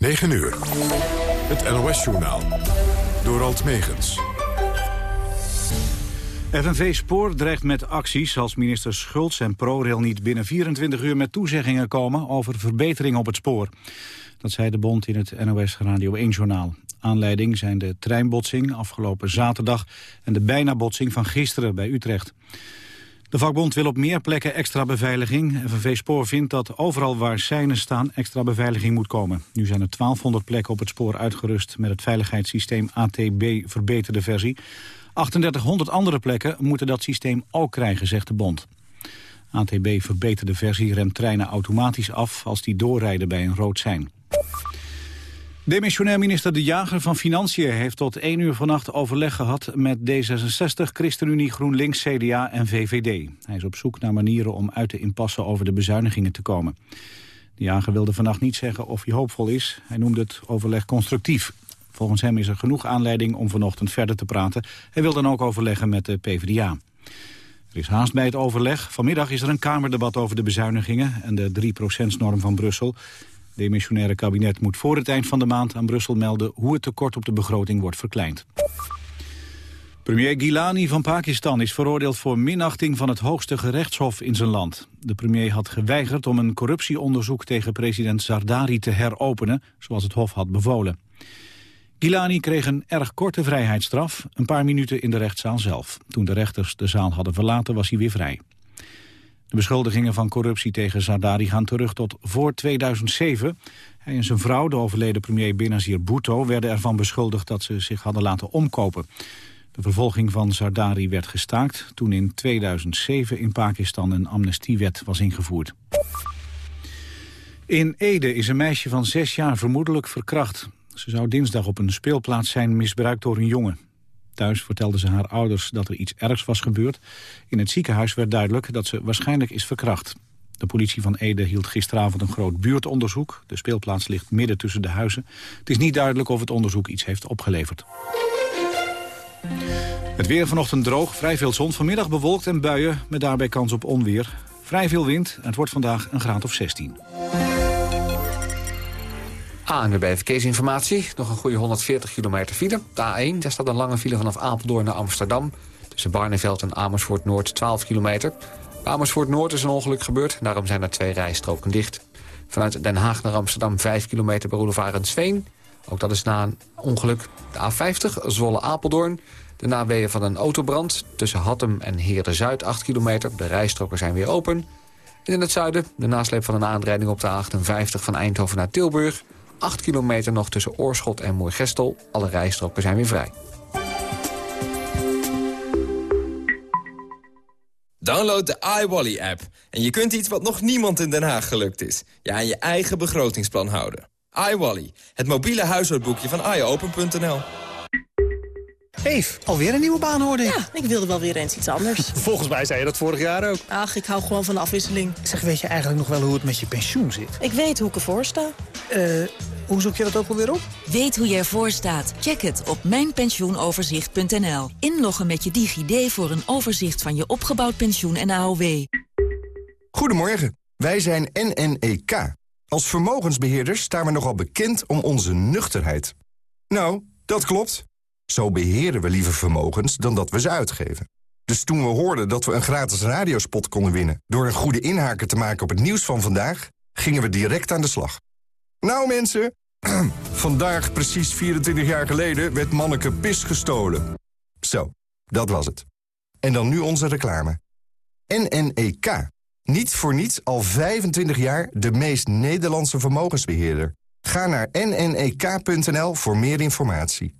9 uur. Het NOS-journaal. Door Alt Megens. FNV Spoor dreigt met acties als minister Schultz en ProRail niet binnen 24 uur met toezeggingen komen over verbetering op het spoor. Dat zei de bond in het NOS Radio 1-journaal. Aanleiding zijn de treinbotsing afgelopen zaterdag en de bijna botsing van gisteren bij Utrecht. De vakbond wil op meer plekken extra beveiliging. FNV Spoor vindt dat overal waar seinen staan extra beveiliging moet komen. Nu zijn er 1200 plekken op het spoor uitgerust met het veiligheidssysteem ATB verbeterde versie. 3800 andere plekken moeten dat systeem ook krijgen, zegt de bond. ATB verbeterde versie remt treinen automatisch af als die doorrijden bij een rood sein. Demissionair minister De Jager van Financiën heeft tot 1 uur vannacht overleg gehad met D66, ChristenUnie, GroenLinks, CDA en VVD. Hij is op zoek naar manieren om uit de impasse over de bezuinigingen te komen. De Jager wilde vannacht niet zeggen of hij hoopvol is. Hij noemde het overleg constructief. Volgens hem is er genoeg aanleiding om vanochtend verder te praten. Hij wil dan ook overleggen met de PvdA. Er is haast bij het overleg. Vanmiddag is er een Kamerdebat over de bezuinigingen en de 3%-norm van Brussel. Demissionaire kabinet moet voor het eind van de maand aan Brussel melden hoe het tekort op de begroting wordt verkleind. Premier Gilani van Pakistan is veroordeeld voor minachting van het hoogste gerechtshof in zijn land. De premier had geweigerd om een corruptieonderzoek tegen president Zardari te heropenen, zoals het hof had bevolen. Gilani kreeg een erg korte vrijheidsstraf, een paar minuten in de rechtszaal zelf. Toen de rechters de zaal hadden verlaten was hij weer vrij. De beschuldigingen van corruptie tegen Zardari gaan terug tot voor 2007. Hij en zijn vrouw, de overleden premier Benazir Bhutto... werden ervan beschuldigd dat ze zich hadden laten omkopen. De vervolging van Zardari werd gestaakt... toen in 2007 in Pakistan een amnestiewet was ingevoerd. In Ede is een meisje van zes jaar vermoedelijk verkracht. Ze zou dinsdag op een speelplaats zijn misbruikt door een jongen. Thuis vertelde ze haar ouders dat er iets ergs was gebeurd. In het ziekenhuis werd duidelijk dat ze waarschijnlijk is verkracht. De politie van Ede hield gisteravond een groot buurtonderzoek. De speelplaats ligt midden tussen de huizen. Het is niet duidelijk of het onderzoek iets heeft opgeleverd. Het weer vanochtend droog, vrij veel zon. Vanmiddag bewolkt en buien met daarbij kans op onweer. Vrij veel wind en het wordt vandaag een graad of 16. ANWB Verkeersinformatie. Nog een goede 140 kilometer file. De A1, daar staat een lange file vanaf Apeldoorn naar Amsterdam. Tussen Barneveld en Amersfoort Noord 12 kilometer. Bij Amersfoort Noord is een ongeluk gebeurd. Daarom zijn er twee rijstroken dicht. Vanuit Den Haag naar Amsterdam 5 kilometer bij Boulevard Sveen. Ook dat is na een ongeluk. De A50 Zwolle-Apeldoorn. De naweeën van een autobrand. Tussen Hattem en Heerde-Zuid 8 kilometer. De rijstroken zijn weer open. En in het zuiden de nasleep van een aanrijding op de A58 van Eindhoven naar Tilburg. 8 kilometer nog tussen Oorschot en Moergestel. Alle rijstroken zijn weer vrij. Download de iWally-app en je kunt iets wat nog niemand in Den Haag gelukt is. Je aan je eigen begrotingsplan houden. iWally, het mobiele huishoudboekje van iOpen.nl. Eef, alweer een nieuwe baan hoorde ik. Ja, ik wilde wel weer eens iets anders. Volgens mij zei je dat vorig jaar ook. Ach, ik hou gewoon van de afwisseling. Zeg, weet je eigenlijk nog wel hoe het met je pensioen zit? Ik weet hoe ik ervoor sta. Eh, hoe zoek je dat ook alweer op? Weet hoe je ervoor staat? Check het op mijnpensioenoverzicht.nl. Inloggen met je DigiD voor een overzicht van je opgebouwd pensioen en AOW. Goedemorgen, wij zijn NNEK. Als vermogensbeheerders staan we nogal bekend om onze nuchterheid. Nou, dat klopt. Zo beheren we liever vermogens dan dat we ze uitgeven. Dus toen we hoorden dat we een gratis radiospot konden winnen... door een goede inhaker te maken op het nieuws van vandaag... gingen we direct aan de slag. Nou mensen, vandaag precies 24 jaar geleden werd manneke Pis gestolen. Zo, dat was het. En dan nu onze reclame. NNEK. Niet voor niets al 25 jaar de meest Nederlandse vermogensbeheerder. Ga naar nnek.nl voor meer informatie.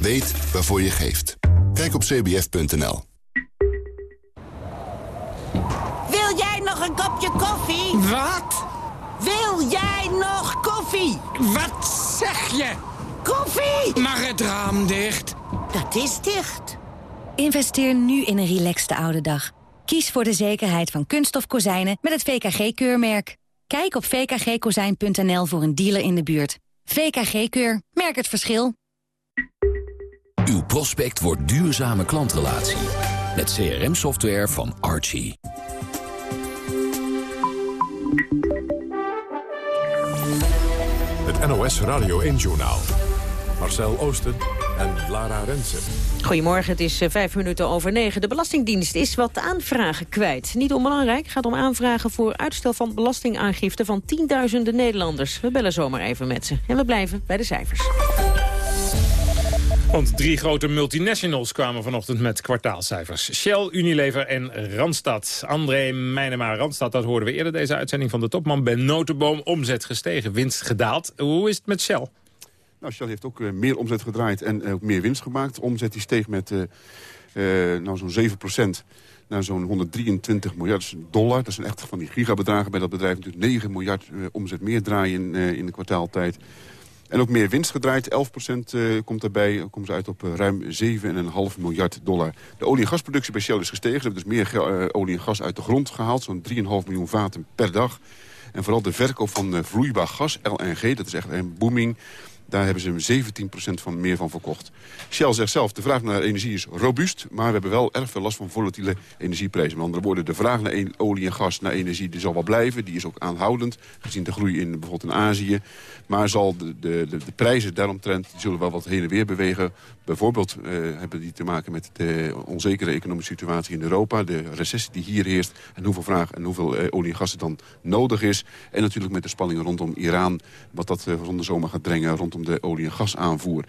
Weet waarvoor je geeft. Kijk op cbf.nl. Wil jij nog een kopje koffie? Wat? Wil jij nog koffie? Wat zeg je? Koffie! Mag het raam dicht? Dat is dicht. Investeer nu in een relaxte oude dag. Kies voor de zekerheid van kunststof kozijnen met het VKG-keurmerk. Kijk op vkgkozijn.nl voor een dealer in de buurt. VKG-keur. Merk het verschil. Uw prospect wordt duurzame klantrelatie. Met CRM-software van Archie. Het NOS Radio 1-journaal. Marcel Oosten en Lara Rensen. Goedemorgen, het is eh, vijf minuten over negen. De Belastingdienst is wat aanvragen kwijt. Niet onbelangrijk, gaat om aanvragen voor uitstel van belastingaangifte van tienduizenden Nederlanders. We bellen zomaar even met ze. En we blijven bij de cijfers. Want drie grote multinationals kwamen vanochtend met kwartaalcijfers. Shell, Unilever en Randstad. André Meijnema Randstad, dat hoorden we eerder deze uitzending van de topman. Ben Notenboom, omzet gestegen, winst gedaald. Hoe is het met Shell? Nou, Shell heeft ook uh, meer omzet gedraaid en uh, ook meer winst gemaakt. omzet die steeg met uh, nou, zo'n 7% naar zo'n 123 miljard dollar. Dat zijn echt van die gigabedragen bij dat bedrijf. Natuurlijk 9 miljard omzet meer draaien in de kwartaaltijd. En ook meer winst gedraaid. 11% komt daarbij. komt ze uit op ruim 7,5 miljard dollar. De olie- en gasproductie bij Shell is gestegen. Ze hebben dus meer olie en gas uit de grond gehaald. Zo'n 3,5 miljoen vaten per dag. En vooral de verkoop van vloeibaar gas, LNG, dat is echt een booming. Daar hebben ze 17% van meer van verkocht. Shell zegt zelf, de vraag naar energie is robuust... maar we hebben wel erg veel last van volatiele energieprijzen. Met andere woorden, de vraag naar olie en gas, naar energie... die zal wel blijven, die is ook aanhoudend... gezien de groei in, bijvoorbeeld in Azië. Maar zal de, de, de, prijzen daaromtrent die zullen wel wat heen en weer bewegen. Bijvoorbeeld uh, hebben die te maken met de onzekere economische situatie in Europa... de recessie die hier heerst en hoeveel vraag en hoeveel uh, olie en gas er dan nodig is. En natuurlijk met de spanningen rondom Iran... wat dat uh, van de zomer gaat brengen rondom de olie- en gasaanvoer.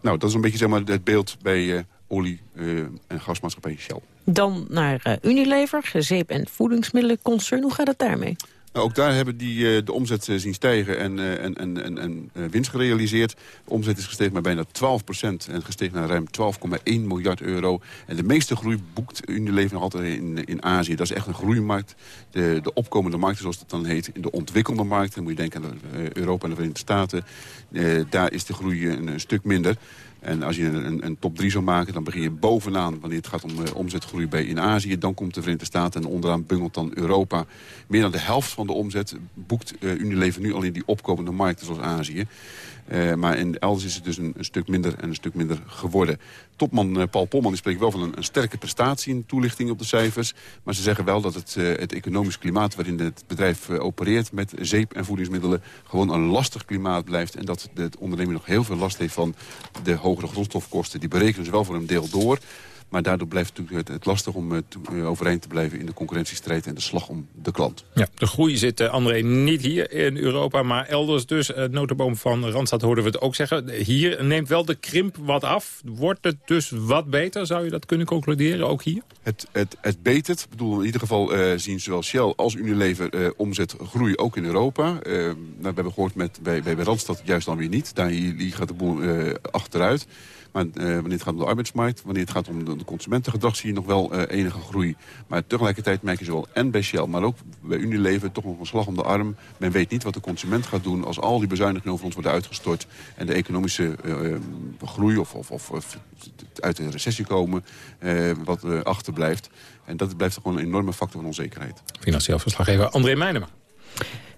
Nou, dat is een beetje zeg maar, het beeld bij uh, olie- uh, en gasmaatschappij Shell. Dan naar uh, Unilever, zeep- en voedingsmiddelenconcern. Hoe gaat het daarmee? Nou, ook daar hebben die de omzet zien stijgen en, en, en, en, en winst gerealiseerd. De omzet is gestegen met bijna 12% en gestegen naar ruim 12,1 miljard euro. En de meeste groei boekt Unilever nog altijd in, in Azië. Dat is echt een groeimarkt. De, de opkomende markten, zoals dat dan heet, in de ontwikkelde markten. Dan moet je denken aan Europa en de Verenigde Staten. Daar is de groei een, een stuk minder. En als je een, een, top 3 zou maken, dan begin je bovenaan... wanneer het gaat om uh, omzetgroei bij in Azië. Dan komt de Verenigde Staten en onderaan bungelt dan Europa. Meer dan de helft van de omzet boekt uh, Unilever nu al in die opkomende markten zoals Azië. Uh, maar in elders is het dus een, stuk minder en een stuk minder geworden. Topman uh, Paul Polman spreekt wel van een, een, sterke prestatie in toelichting op de cijfers. Maar ze zeggen wel dat het, uh, het economisch klimaat waarin het bedrijf opereert met zeep en voedingsmiddelen gewoon een lastig klimaat blijft. En dat de onderneming nog heel veel last heeft van de hogere grondstofkosten. Die berekenen ze wel voor een deel door. Maar daardoor blijft het het lastig om uh, overeind te blijven in de concurrentiestrijd en de slag om de klant. Ja, de groei zit, uh, André, niet hier in Europa, maar elders dus. Uh, notenboom van Randstad hoorden we het ook zeggen. Hier neemt wel de krimp wat af. Wordt het dus wat beter? Zou je dat kunnen concluderen, ook hier? Het, het, het betert. Ik bedoel, in ieder geval zien zowel Shell als Unilever omzet groei ook in Europa. we hebben gehoord met, bij, bij Randstad juist dan weer niet. Daar hier, hier gaat de boel achteruit. Maar uh, wanneer het gaat om de arbeidsmarkt, wanneer het gaat om de, consumentengedrag... zie je nog wel uh, enige groei. Maar tegelijkertijd merk je zowel en bij Shell, maar ook bij Unilever... toch nog een slag om de arm. Men weet niet wat de consument gaat doen als al die bezuinigingen over ons worden uitgestort... en de economische uh, groei of, of, of, of, uit de recessie komen wat achterblijft. En dat blijft gewoon een enorme factor van onzekerheid. Financieel verslaggever André Meijnema.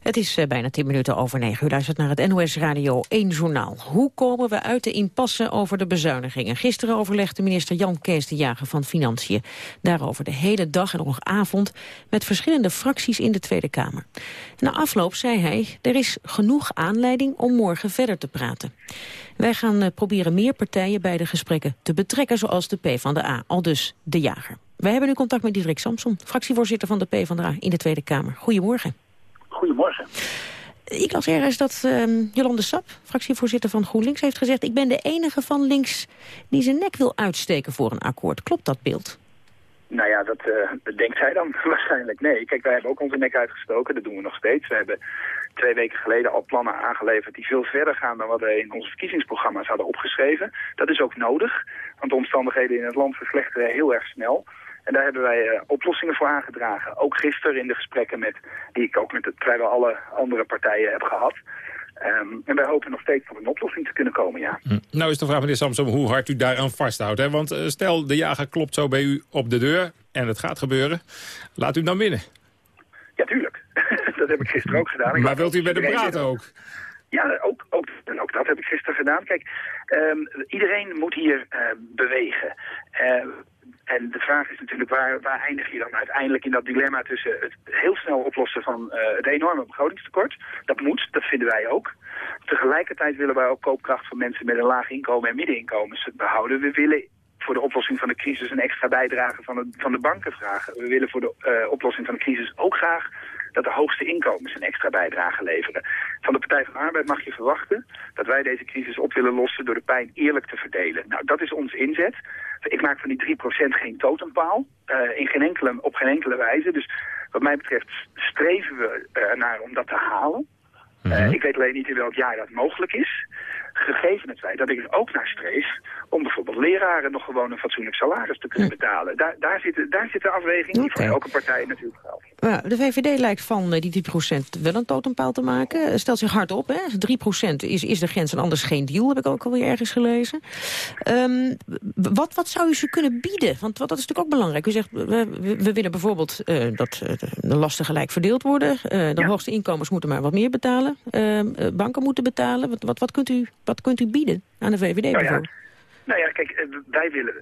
Het is uh, bijna 10 minuten over negen. U luistert naar het NOS Radio 1 Journaal. Hoe komen we uit de impasse over de bezuinigingen? Gisteren overlegde minister Jan Kees de Jager van Financiën. Daarover de hele dag en nog avond met verschillende fracties in de Tweede Kamer. Na afloop zei hij, er is genoeg aanleiding om morgen verder te praten. Wij gaan uh, proberen meer partijen bij de gesprekken te betrekken, zoals de PvdA, al dus de Jager. Wij hebben nu contact met Diederik Samson, fractievoorzitter van de PvdA in de Tweede Kamer. Goedemorgen. Goedemorgen. Ik las ergens dat uh, Jolande Sap, fractievoorzitter van GroenLinks, heeft gezegd... ik ben de enige van links die zijn nek wil uitsteken voor een akkoord. Klopt dat beeld? Nou ja, dat uh, denkt zij dan waarschijnlijk. Nee, kijk, wij hebben ook onze nek uitgestoken. Dat doen we nog steeds. We hebben twee weken geleden al plannen aangeleverd die veel verder gaan dan wat wij in onze verkiezingsprogramma's hadden opgeschreven. Dat is ook nodig, want de omstandigheden in het land verslechteren heel erg snel. En daar hebben wij uh, oplossingen voor aangedragen. Ook gisteren in de gesprekken met, die ik ook met het, vrijwel alle andere partijen heb gehad. Ehm, en wij hopen nog steeds tot een oplossing te kunnen komen, ja. Hm. Nou is de vraag, meneer Samsom, hoe hard u daaraan vasthoudt. Hè? Want eh, stel, de jager klopt zo bij u op de deur en het gaat gebeuren. Laat u hem dan binnen. Ja, tuurlijk. dat heb ik gisteren ook gedaan. Ik Maar wilt u met hem praten ook? Ja, ook, ook, en ook dat heb ik gisteren gedaan. Kijk, ehm, iedereen moet hier eh, bewegen. Eh, en de vraag is natuurlijk, waar, waar eindig je dan uiteindelijk in dat dilemma tussen het heel snel oplossen van eh, het enorme begrotingstekort? Dat moet, dat vinden wij ook. Tegelijkertijd willen wij ook koopkracht van mensen met een laag inkomen en middeninkomens behouden. We willen voor de oplossing van de crisis een extra bijdrage van de, van de banken vragen. We willen voor de eh, oplossing van de crisis ook graag dat de hoogste inkomens een extra bijdrage leveren. Van de Partij van de Arbeid mag je verwachten dat wij deze crisis op willen lossen door de pijn eerlijk te verdelen. Nou, dat is onze inzet. Ik maak van die 3% geen totempaal, eh, in geen enkele, op geen enkele wijze. Dus wat mij betreft streven we uh, naar om dat te halen. Uh, ik weet alleen niet in welk jaar dat mogelijk is. Gegeven het feit dat ik er ook naar streef om bijvoorbeeld leraren nog gewoon een fatsoenlijk salaris te kunnen betalen. Daar, daar, zit, daar zit de afweging die voor elke partij natuurlijk geldt. De VVD lijkt van uh, die 3% wel een totempaal te maken. Stelt zich hard op, hè? 3% is, is de grens en anders geen deal, heb ik ook alweer ergens gelezen. Um, wat, wat zou u ze kunnen bieden? Want wat, dat is natuurlijk ook belangrijk. U zegt, we, we willen bijvoorbeeld uh, dat de lasten gelijk verdeeld worden. de ja. hoogste inkomens moeten maar wat meer betalen. Ehm, banken moeten betalen. Wat, wat, wat, kunt u, wat kunt u bieden aan de VVD nou bijvoorbeeld? Ja. Nou ja, kijk, wij willen,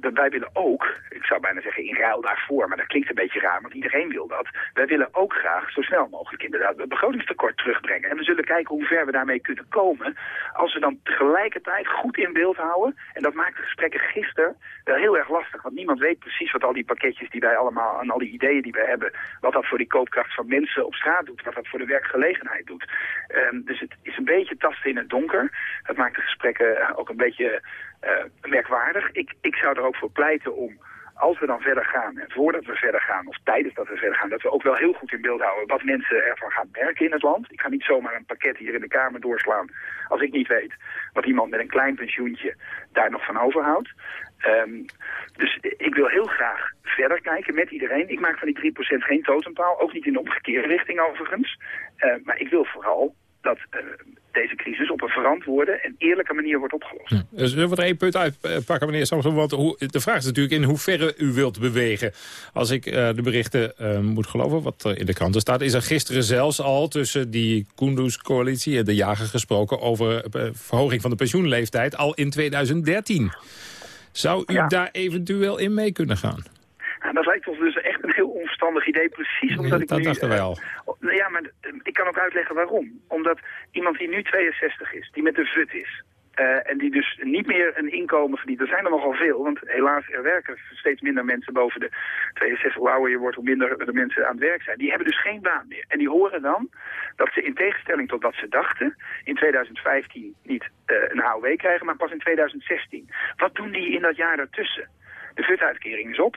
wij willen ook, ik zou bijna zeggen in ruil daarvoor, maar dat klinkt een beetje raar, want iedereen wil dat. Wij willen ook graag zo snel mogelijk inderdaad het begrotingstekort terugbrengen. En we zullen kijken hoe ver we daarmee kunnen komen als we dan tegelijkertijd goed in beeld houden. En dat maakt de gesprekken gisteren wel heel erg lastig, want niemand weet precies wat al die pakketjes die wij allemaal, en al die ideeën die wij hebben, wat dat voor die koopkracht van mensen op straat doet, wat dat voor de werkgelegenheid doet. Um, dus het is een beetje tasten in het donker. Dat maakt de gesprekken ook een beetje merkwaardig. Ik, ik zou er ook voor pleiten om, als we dan verder gaan en voordat we verder gaan of tijdens dat we verder gaan, dat we ook wel heel goed in beeld houden wat mensen ervan gaan merken in het land. Ik ga niet zomaar een pakket hier in de Kamer doorslaan als ik niet weet wat iemand met een klein pensioentje daar nog van overhoudt. Um, dus ik wil heel graag verder kijken met iedereen. Ik maak van die 3% geen totempaal, ook niet in de omgekeerde richting overigens. Uh, maar ik wil vooral dat uh, deze crisis op een verantwoorde en eerlijke manier wordt opgelost. Hm. Dus zullen we er één punt uitpakken, meneer Samson? Want hoe, de vraag is natuurlijk in hoeverre u wilt bewegen. Als ik uh, de berichten uh, moet geloven, wat er in de kranten staat... is er gisteren zelfs al tussen die Kunduz-coalitie en de jager gesproken... over verhoging van de pensioenleeftijd al in 2013. Zou u ja. daar eventueel in mee kunnen gaan? Nou, dat lijkt ons dus onverstandig idee, precies omdat ik dat nu... dachten wij al. Uh, ja, maar uh, ik kan ook uitleggen waarom. Omdat iemand die nu 62 is, die met de VUT is... Uh, en die dus niet meer een inkomen verdient. Er zijn er nogal veel, want helaas er werken steeds minder mensen boven de 62. Hoe ouder je wordt, hoe minder de mensen aan het werk zijn. Die hebben dus geen baan meer. En die horen dan dat ze in tegenstelling tot wat ze dachten... in 2015 niet uh, een AOW krijgen, maar pas in 2016. Wat doen die in dat jaar daartussen? De VUT-uitkering is op.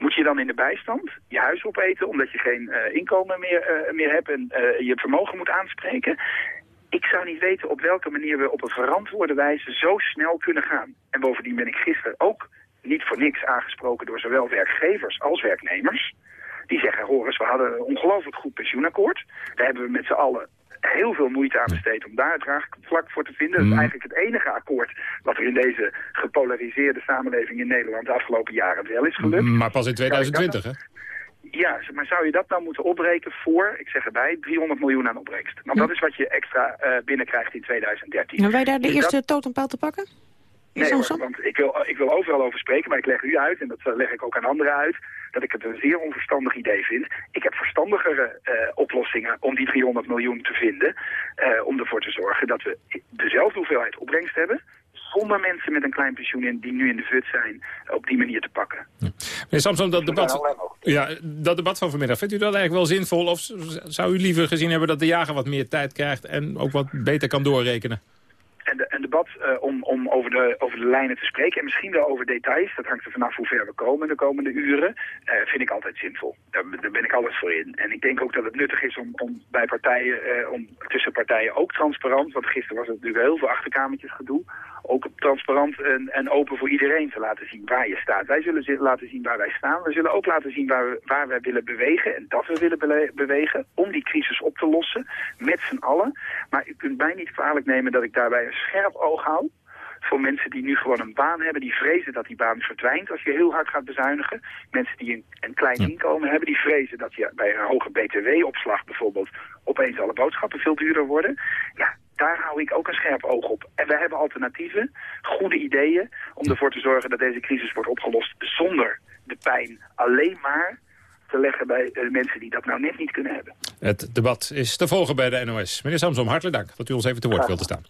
Moet je dan in de bijstand je huis opeten omdat je geen uh, inkomen meer, uh, meer hebt en uh, je vermogen moet aanspreken? Ik zou niet weten op welke manier we op een verantwoorde wijze zo snel kunnen gaan. En bovendien ben ik gisteren ook niet voor niks aangesproken door zowel werkgevers als werknemers. Die zeggen, Horus, we hadden een ongelooflijk goed pensioenakkoord. Daar hebben we met z'n allen heel veel moeite aan besteed om daar het draagvlak voor te vinden. Dat is eigenlijk het enige akkoord wat er in deze gepolariseerde samenleving in Nederland de afgelopen jaren wel is gelukt. Maar pas in 2020, hè? Ja, maar zou je dat nou moeten opbreken voor, ik zeg erbij, 300 miljoen aan opbrengst? Want dat is wat je extra uh, binnenkrijgt in 2013. Hebben wij daar de dus eerste dat... totempaal te pakken? Nee, hoor, want ik wil, ik wil overal over spreken, maar ik leg u uit, en dat leg ik ook aan anderen uit, dat ik het een zeer onverstandig idee vind. Ik heb verstandigere uh, oplossingen om die 300 miljoen te vinden, uh, om ervoor te zorgen dat we dezelfde hoeveelheid opbrengst hebben, zonder mensen met een klein pensioen in, die nu in de VUT zijn, op die manier te pakken. Ja. Meneer Samson, dat debat, ja, dat debat van vanmiddag, vindt u dat eigenlijk wel zinvol? Of zou u liever gezien hebben dat de jager wat meer tijd krijgt en ook wat beter kan doorrekenen? En de, en de debat eh, om, om over, de, over de lijnen te spreken. En misschien wel over details. Dat hangt er vanaf hoe ver we komen de komende uren. Uh, vind ik altijd zinvol. Daar, ben ik altijd voor in. En ik denk ook dat het nuttig is om, om bij partijen, uh, om tussen partijen ook transparant. Want gisteren was het natuurlijk heel veel achterkamertjes gedoe. Ook transparant en, en open voor iedereen te laten zien waar je staat. Wij zullen laten zien waar wij staan. We zullen ook laten zien waar, we, waar wij willen bewegen. En dat we willen bewegen om die crisis op te lossen. Met z'n allen. Maar u kunt mij niet kwalijk nemen dat ik daarbij een scherp oog hou voor mensen die nu gewoon een baan hebben, die vrezen dat die baan verdwijnt als je heel hard gaat bezuinigen. Mensen die een, een klein inkomen hebben, die vrezen dat je bij een hoge btw-opslag bijvoorbeeld opeens alle boodschappen veel duurder worden. Ja, daar hou ik ook een scherp oog op. En we hebben alternatieven, goede ideeën om ervoor te zorgen dat deze crisis wordt opgelost zonder de pijn alleen maar te leggen bij de mensen die dat nou net niet kunnen hebben. Het debat is te volgen bij de NOS. Meneer Samsom, hartelijk dank dat u ons even te woord wilt staan.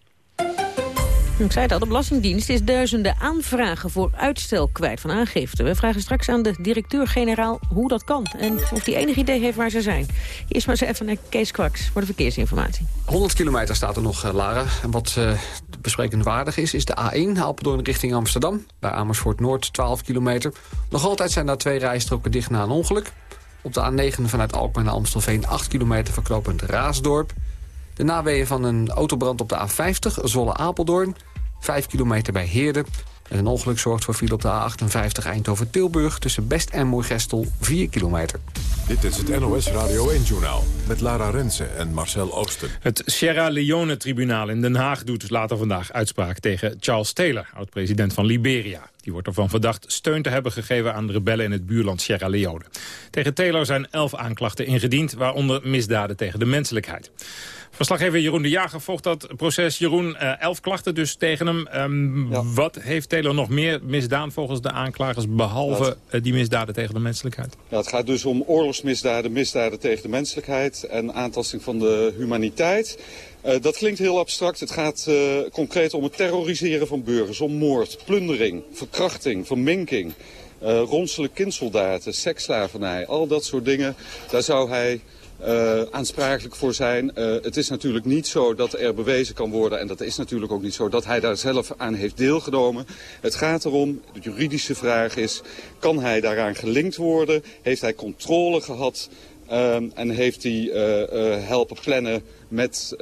Ik zei het de Belastingdienst is duizenden aanvragen voor uitstel kwijt van aangifte. We vragen straks aan de directeur-generaal hoe dat kan en of hij enig idee heeft waar ze zijn. Eerst maar eens even naar Kees Kwaks voor de verkeersinformatie. 100 kilometer staat er nog, Lara. En wat uh, besprekend waardig is, is de A1 Apeldoorn richting Amsterdam. Bij Amersfoort Noord 12 kilometer. Nog altijd zijn daar twee rijstroken dicht na een ongeluk. Op de A9 vanuit Alkmaar naar Amstelveen 8 kilometer verknopend Raasdorp. De naweeën van een autobrand op de A50 Zwolle-Apeldoorn. 5 kilometer bij Heerde. En een ongeluk zorgt voor file op de A58 Eindhoven-Tilburg... tussen Best en Moergestel 4 kilometer. Dit is het NOS Radio 1-journaal met Lara Rensen en Marcel Oosten. Het Sierra Leone-tribunaal in Den Haag doet later vandaag uitspraak tegen Charles Taylor... oud-president van Liberia. Die wordt ervan verdacht steun te hebben gegeven aan de rebellen in het buurland Sierra Leone. Tegen Taylor zijn elf aanklachten ingediend, waaronder misdaden tegen de menselijkheid. Verslaggever Jeroen de Jager volgt dat proces. Jeroen, uh, elf klachten dus tegen hem. Um, ja. Wat heeft Taylor nog meer misdaan volgens de aanklagers... behalve het... die misdaden tegen de menselijkheid? Ja, het gaat dus om oorlogsmisdaden, misdaden tegen de menselijkheid... en aantasting van de humaniteit. Uh, dat klinkt heel abstract. Het gaat uh, concreet om het terroriseren van burgers, om moord, plundering, verkrachting, verminking... Uh, kindsoldaten, seksslavernij, al dat soort dingen. Daar zou hij uh, aansprakelijk voor zijn. Uh, het is natuurlijk niet zo dat er bewezen kan worden, en dat is natuurlijk ook niet zo, dat hij daar zelf aan heeft deelgenomen. Het gaat erom, de juridische vraag is, kan hij daaraan gelinkt worden? Heeft hij controle gehad? Uh, en heeft hij uh, helpen plannen met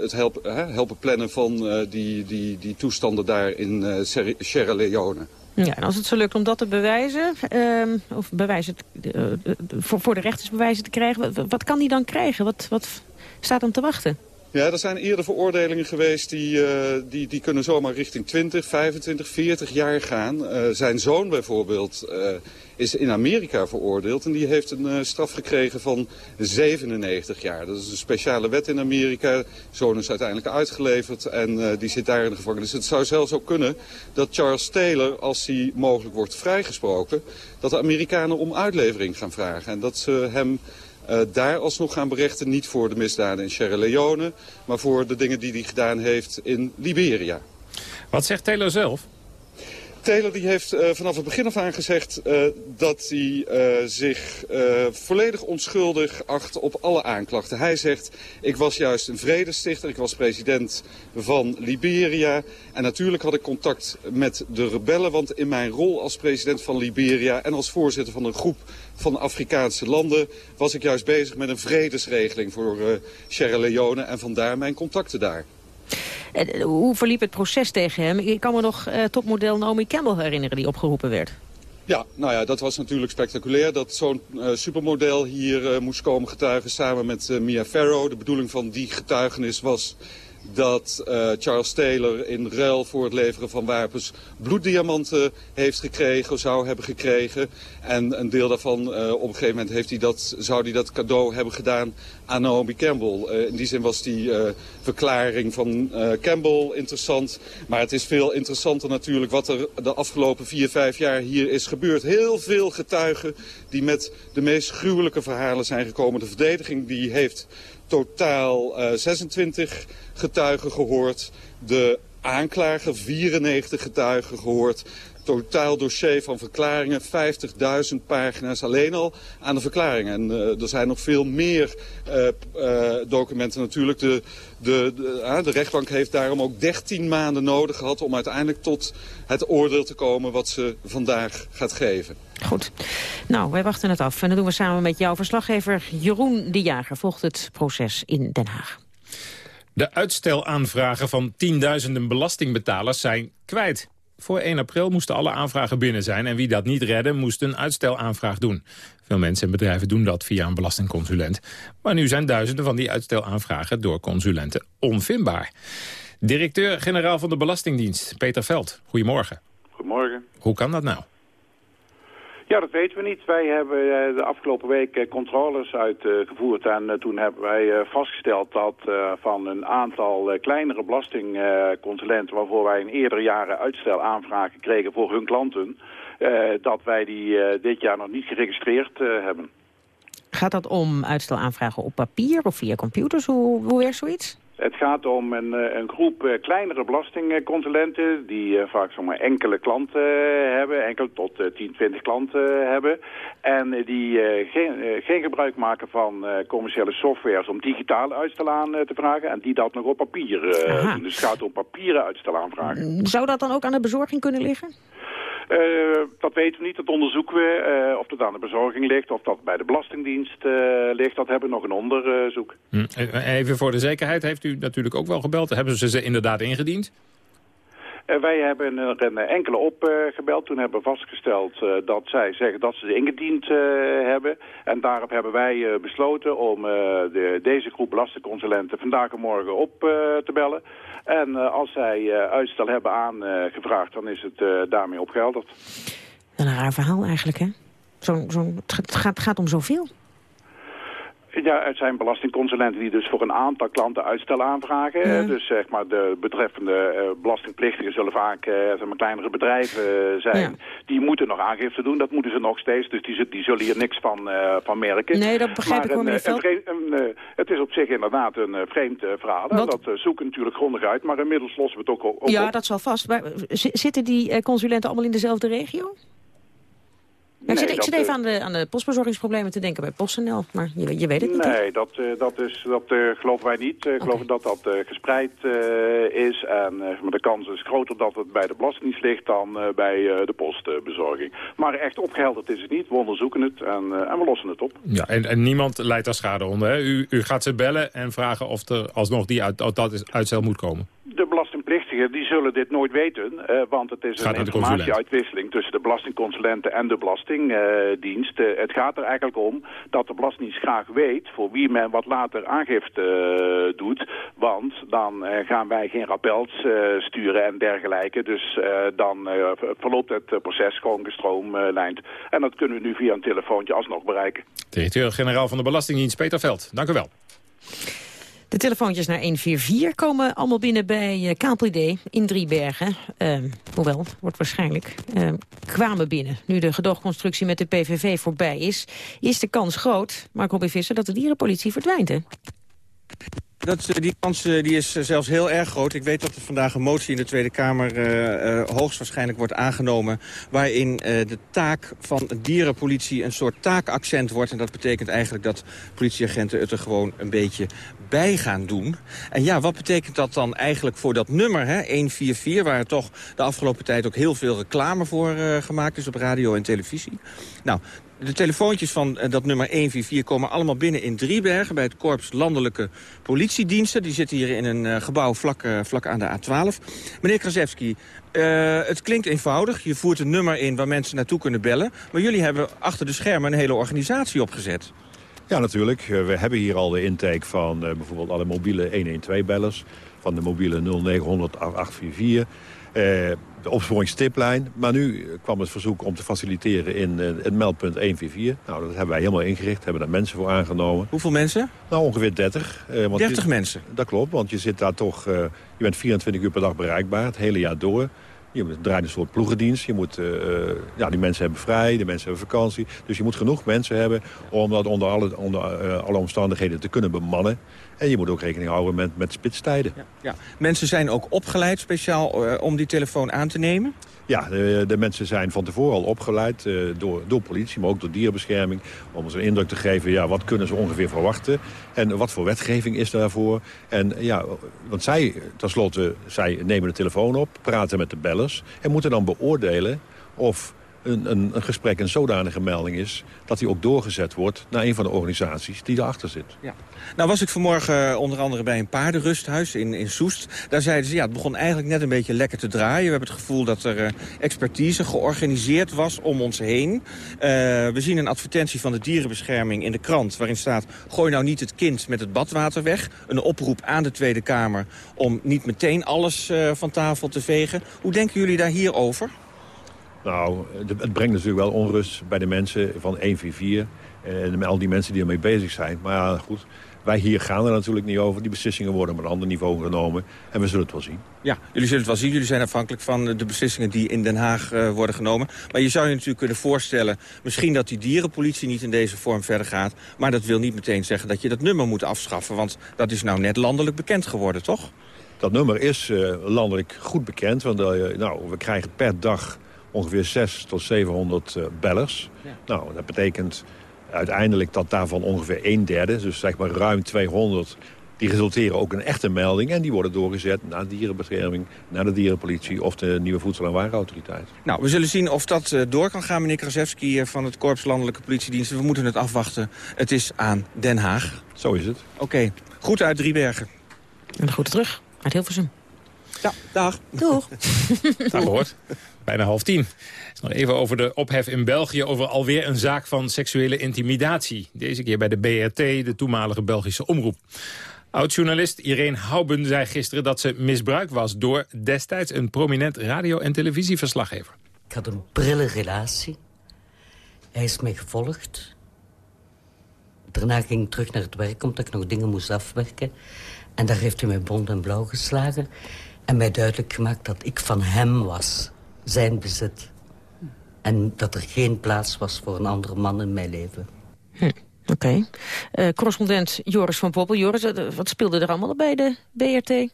het help, helpen plannen van die, die, die toestanden daar in Sierra Leone? Ja, en als het zo lukt om dat te bewijzen, uh, of bewijzen uh, voor, voor de rechters bewijzen te krijgen, wat, wat kan hij dan krijgen? Wat, wat staat hem te wachten? Ja, er zijn eerder veroordelingen geweest die, uh, die, die kunnen zomaar richting 20, 25, 40 jaar gaan. Uh, zijn zoon bijvoorbeeld uh, is in Amerika veroordeeld en die heeft een straf gekregen van 97 jaar. Dat is een speciale wet in Amerika. Zoon is uiteindelijk uitgeleverd en die zit daar in de gevangenis. Het zou zelfs ook kunnen dat Charles Taylor, als hij mogelijk wordt vrijgesproken, dat de Amerikanen om uitlevering gaan vragen. En dat ze hem uh, daar alsnog gaan berechten. Niet voor de misdaden in Sierra Leone, maar voor de dingen die hij gedaan heeft in Liberia. Wat zegt Taylor zelf? Taylor die heeft uh, vanaf het begin af aan gezegd uh, dat hij uh, zich volledig onschuldig acht op alle aanklachten. Hij zegt, ik was juist een vredestichter, ik was president van Liberia. En natuurlijk had ik contact met de rebellen, want in mijn rol als president van Liberia... en als voorzitter van een groep van Afrikaanse landen... was ik juist bezig met een vredesregeling voor Sierra Leone en vandaar mijn contacten daar. En hoe verliep het proces tegen hem? Ik kan me nog uh, topmodel Naomi Campbell herinneren die opgeroepen werd. Ja, nou ja, dat was natuurlijk spectaculair dat zo'n uh, supermodel hier moest komen getuigen samen met Mia Farrow. De bedoeling van die getuigenis was dat uh, Charles Taylor in ruil voor het leveren van wapens bloeddiamanten heeft gekregen, zou hebben gekregen. En een deel daarvan, uh, op een gegeven moment heeft hij dat, zou hij dat cadeau hebben gedaan aan Naomi Campbell. Uh, in die zin was die verklaring van Campbell interessant. Maar het is veel interessanter natuurlijk wat er de afgelopen vier, vijf jaar hier is gebeurd. Heel veel getuigen die met de meest gruwelijke verhalen zijn gekomen. De verdediging die heeft totaal uh, 26 getuigen gehoord. De aanklager 94 getuigen gehoord. Totaal dossier van verklaringen, 50.000 pagina's alleen al aan de verklaringen. En uh, er zijn nog veel meer uh, uh, documenten natuurlijk. De, de, de, de, rechtbank heeft daarom ook 13 maanden nodig gehad om uiteindelijk tot het oordeel te komen wat ze vandaag gaat geven. Goed. Nou, wij wachten het af. En dat doen we samen met jouw verslaggever Jeroen de Jager. Volgt het proces in Den Haag. De uitstelaanvragen van tienduizenden belastingbetalers zijn kwijt. Voor 1 april moesten alle aanvragen binnen zijn... en wie dat niet redde, moest een uitstelaanvraag doen. Veel mensen en bedrijven doen dat via een belastingconsulent. Maar nu zijn duizenden van die uitstelaanvragen door consulenten onvindbaar. Directeur-generaal van de Belastingdienst, Peter Veld. Goedemorgen. Goedemorgen. Hoe kan dat nou? Ja, dat weten we niet. Wij hebben uh, de afgelopen week uh, controles uitgevoerd. en uh, toen hebben wij vastgesteld dat van een aantal kleinere belastingconsulenten... waarvoor wij in eerdere jaren uitstelaanvragen kregen voor hun klanten... dat wij die dit jaar nog niet geregistreerd hebben. Gaat dat om uitstelaanvragen op papier of via computers? Hoe, hoe zoiets? Het gaat om een, een groep uh, kleinere belastingconsulenten die uh, vaak zomaar enkele klanten hebben, enkel tot 10, 20 klanten hebben. En die geen, geen gebruik maken van commerciële softwares om digitale uitstel aan te vragen en die dat nog op papier doen. Dus het gaat om papieren uitstelaanvragen. Zou dat dan ook aan de bezorging kunnen liggen? Uh, dat weten we niet, dat onderzoeken we. Uh, of dat aan de bezorging ligt, of dat bij de Belastingdienst uh, ligt, dat hebben we nog een onderzoek. Hm. Even voor de zekerheid, heeft u natuurlijk ook wel gebeld. Hebben ze ze inderdaad ingediend? Wij hebben er een enkele opgebeld. Toen hebben we vastgesteld dat zij zeggen dat ze ze ingediend hebben. En daarop hebben wij besloten om de, deze groep belastingconsulenten vandaag en morgen op te bellen. En als zij uitstel hebben aangevraagd, dan is het daarmee opgehelderd. Een raar verhaal eigenlijk, hè? Zo, zo, het, gaat, het gaat om zoveel. Ja, het zijn belastingconsulenten die dus voor een aantal klanten uitstel aanvragen. Ja. Dus zeg maar de betreffende uh, belastingplichtigen zullen vaak uh, zeg maar kleinere bedrijven uh, zijn. Ja. Die moeten nog aangifte doen, dat moeten ze nog steeds. Dus die, die zullen hier niks van, van merken. Nee, dat begrijp maar ik wel, meneer een, Het is op zich inderdaad een vreemd verhaal. Dat zoeken natuurlijk grondig uit, maar inmiddels lossen we het ook, ook Ja, op. dat zal vast. Maar zitten die consulenten allemaal in dezelfde regio? Ja, ik, Nee, zit, ik even eh, aan de, aan de postbezorgingsproblemen te denken bij PostNL. Maar je, je weet het niet. Nee, dat, eh, dat, is, dat eh, geloven wij niet. Uh, geloven dat dat eh, gespreid eh, is. En eh, maar de kans is groter dat het bij de Belastingdienst ligt dan eh, bij eh, de postbezorging. maar echt opgehelderd is het niet. We onderzoeken het en, eh, en we lossen het op. Ja, en, en niemand leidt daar schade onder. Hè? U, u gaat ze bellen en vragen of er alsnog die uit, uit dat is- uitstel moet komen. De belastingplichtigen die zullen dit nooit weten, eh, want het is Gaat een informatieuitwisseling tussen de belastingconsulenten en de belastingdienst. Eh, het gaat er eigenlijk om dat de belastingdienst graag weet voor wie men wat later aangifte eh, doet, want dan gaan wij geen rappels sturen en dergelijke. Dus dan ver- verloopt het proces gewoon gestroomlijnd. en dat kunnen we nu via een telefoontje alsnog bereiken. Directeur-generaal van de Belastingdienst, Peter Veld. Dank u wel. De telefoontjes naar 144 komen allemaal binnen bij uh, KPD in Driebergen. Ehm, hoewel, wordt waarschijnlijk, ehm, kwamen binnen. Nu de gedoogconstructie met de PVV voorbij is, is de kans groot, Mark Robin Visser, dat de dierenpolitie verdwijnt. Hè? Dat, eh, die kans eh, die is eh, zelfs heel erg groot. Ik weet dat er vandaag een motie in de Tweede Kamer eh, eh, hoogstwaarschijnlijk wordt aangenomen... waarin eh, de taak van dierenpolitie een soort taakaccent wordt. En dat betekent eigenlijk dat politieagenten het er gewoon een beetje bij gaan doen. En ja, wat betekent dat dan eigenlijk voor dat nummer, hè, 144... waar toch de afgelopen tijd ook heel veel reclame voor eh, gemaakt is op radio en televisie? Nou, de telefoontjes van eh, dat nummer 144 komen allemaal binnen in Driebergen... bij het Korps Landelijke Politiediensten. Die zitten hier in een eh, gebouw vlak, vlak aan de A12. Meneer Krasewski, het klinkt eenvoudig. Je voert een nummer in waar mensen naartoe kunnen bellen. Maar jullie hebben achter de schermen een hele organisatie opgezet. Ja, natuurlijk. Eh, We hebben hier al de intake van eh, bijvoorbeeld alle mobiele 112-bellers... van de mobiele 0900 844, eh, de opsporingstiplijn. Maar nu kwam het verzoek om te faciliteren in het meldpunt 144. Nou, dat hebben wij helemaal ingericht, hebben daar mensen voor aangenomen. Hoeveel mensen? Nou, ongeveer 30. eh, want 30 je- mensen? Dat klopt, want je zit daar toch... je bent 24 uur per dag bereikbaar, het hele jaar door. Je draait een soort ploegendienst. Je moet, uh, ja, die mensen hebben vrij, de mensen hebben vakantie. Dus je moet genoeg mensen hebben om dat onder alle, onder, uh, alle omstandigheden te kunnen bemannen. En je moet ook rekening houden met, met spitstijden. Ja, ja. Mensen zijn ook opgeleid speciaal uh, om die telefoon aan te nemen? Ja, de, de, mensen zijn van tevoren al opgeleid uh, door, door politie, maar ook door dierenbescherming. Om ze een indruk te geven, ja, wat kunnen ze ongeveer verwachten? En wat voor wetgeving is daarvoor? En ja, want zij, tenslotte, zij nemen de telefoon op, praten met de bellers... en moeten dan beoordelen of een, een, gesprek een zodanige melding is... dat die ook doorgezet wordt naar een van de organisaties die erachter zit. Ja. Nou was ik vanmorgen onder andere bij een paardenrusthuis in, in Soest. Daar zeiden ze, ja, het begon eigenlijk net een beetje lekker te draaien. We hebben het gevoel dat er uh, expertise georganiseerd was om ons heen. Uh, we zien een advertentie van de dierenbescherming in de krant... waarin staat, gooi nou niet het kind met het badwater weg. Een oproep aan de Tweede Kamer om niet meteen alles van tafel te vegen. Hoe denken jullie daar hier over? Nou, het brengt natuurlijk wel onrust bij de mensen van 144 en al die mensen die ermee bezig zijn. Maar ja, goed, wij hier gaan er natuurlijk niet over. Die beslissingen worden op een ander niveau genomen en we zullen het wel zien. Ja, jullie zullen het wel zien. Jullie zijn afhankelijk van de beslissingen die in Den Haag uh, worden genomen. Maar je zou je natuurlijk kunnen voorstellen... misschien dat die dierenpolitie niet in deze vorm verder gaat. Maar dat wil niet meteen zeggen dat je dat nummer moet afschaffen. Want dat is nou net landelijk bekend geworden, toch? Dat nummer is uh, landelijk goed bekend. Want uh, nou, we krijgen per dag ongeveer 6 tot 700 uh, bellers. Ja. Nou, dat betekent uiteindelijk dat daarvan ongeveer een derde, dus zeg maar ruim 200... die resulteren ook in een echte melding en die worden doorgezet naar de dierenbescherming... naar de dierenpolitie of de nieuwe voedsel- en warenautoriteit. Nou, we zullen zien of dat uh, door kan gaan, meneer Krasewski van het Korps Landelijke Politiediensten. We moeten het afwachten. Het is aan Den Haag. Zo is het. Oké, okay. goed uit Driebergen. En de groeten terug uit Hilversum. Ja, dag. Doeg. Dag hoort. Bijna half tien. Nog even over de ophef in België over alweer een zaak van seksuele intimidatie. Deze keer bij de BRT, de toenmalige Belgische omroep. Oud-journalist Irene Houben zei gisteren dat ze misbruikt was... door destijds een prominent radio- en televisieverslaggever. Ik had een prille relatie. Hij is mij gevolgd. Daarna ging ik terug naar het werk omdat ik nog dingen moest afwerken. En daar heeft hij mij bont en blauw geslagen. En mij duidelijk gemaakt dat ik van hem was. Zijn bezit. En dat er geen plaats was voor een andere man in mijn leven. Hm, Oké. Okay. Uh, correspondent Joris van Poppel. Joris, uh, wat speelde er allemaal bij de BRT?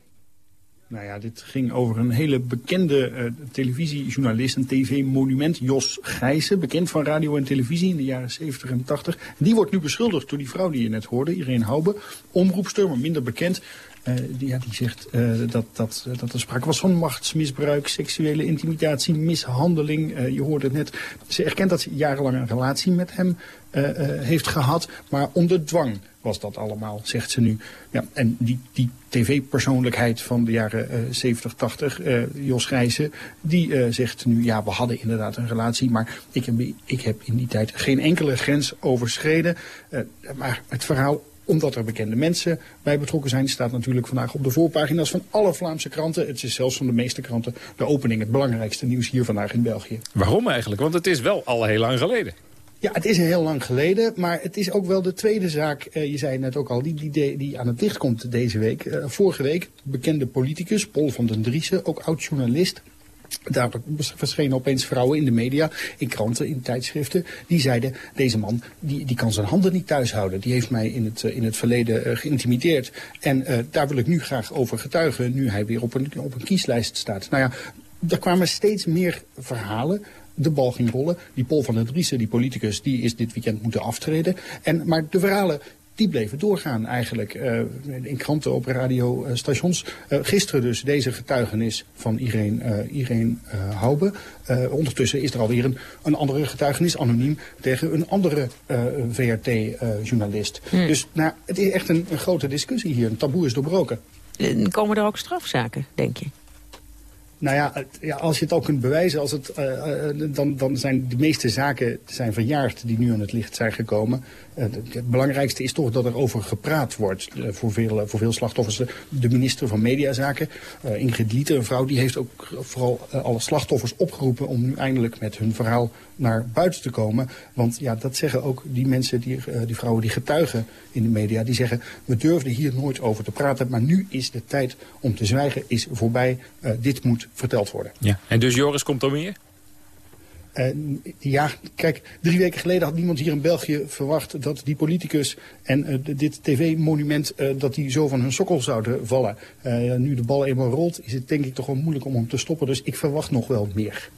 Nou ja, dit ging over een hele bekende uh, televisiejournalist, een tv-monument, Jos Gijzen. Bekend van radio en televisie in de jaren 70 en 80. Die wordt nu beschuldigd door die vrouw die je net hoorde, Irene Hoube. Omroepster, maar minder bekend. Die, ja, die zegt uh, dat, dat, dat er sprake was van machtsmisbruik, seksuele intimidatie, mishandeling. Uh, je hoorde het net. Ze erkent dat ze jarenlang een relatie met hem heeft gehad, maar onder dwang was dat allemaal, zegt ze nu. Ja, en die, die tv-persoonlijkheid van de jaren 70, 80, Jos Gijzen, die zegt nu, ja, we hadden inderdaad een relatie, maar ik heb, ik heb in die tijd geen enkele grens overschreden. maar het verhaal omdat er bekende mensen bij betrokken zijn. staat natuurlijk vandaag op de voorpagina's van alle Vlaamse kranten. Het is zelfs van de meeste kranten de opening het belangrijkste nieuws hier vandaag in België. Waarom eigenlijk? Want het is wel al heel lang geleden. Ja, het is heel lang geleden, maar het is ook wel de tweede zaak, uh, je zei net ook al, die, die, die aan het licht komt deze week. Uh, vorige week, bekende politicus, Paul van den Driessen, ook oud-journalist, daar verschenen opeens vrouwen in de media, in kranten, in tijdschriften. Die zeiden, deze man die, die kan zijn handen niet thuis houden. Die heeft mij in het, in het verleden uh, geïntimideerd. En uh, daar wil ik nu graag over getuigen, nu hij weer op een, op een kieslijst staat. Nou ja, er kwamen steeds meer verhalen de bal ging rollen. Die Paul van den Driessen, die politicus, die is dit weekend moeten aftreden. En, maar de verhalen die bleven doorgaan eigenlijk uh, in kranten, op radiostations. Uh, gisteren dus deze getuigenis van Irene, uh, Irene Hoube. ondertussen is er alweer een, een andere getuigenis, anoniem, tegen een andere VRT-journalist. Hmm. Dus nou, het is echt een, een grote discussie hier. Een taboe is doorbroken. Komen er ook strafzaken, denk je? Nou ja, ja, als je het ook kunt bewijzen, als het, uh, uh, dan, dan zijn de meeste zaken zijn verjaard die nu aan het licht zijn gekomen. Uh, het belangrijkste is toch dat er over gepraat wordt voor, veel, voor veel slachtoffers. De minister van Mediazaken, Ingrid Lieten, een vrouw, die heeft ook vooral alle slachtoffers opgeroepen om nu eindelijk met hun verhaal naar buiten te komen. Want ja, dat zeggen ook die mensen, die, die vrouwen die getuigen in de media, die zeggen we durfden hier nooit over te praten, maar nu is de tijd om te zwijgen, is voorbij. dit moet verteld worden. Ja. En dus Joris komt er meer? Uh, ja, kijk, drie weken geleden had niemand hier in België verwacht dat die politicus en uh, dit tv-monument uh, dat die zo van hun sokkel zouden vallen. nu de bal eenmaal rolt, is het denk ik toch wel moeilijk om hem te stoppen. Dus ik verwacht nog wel meer.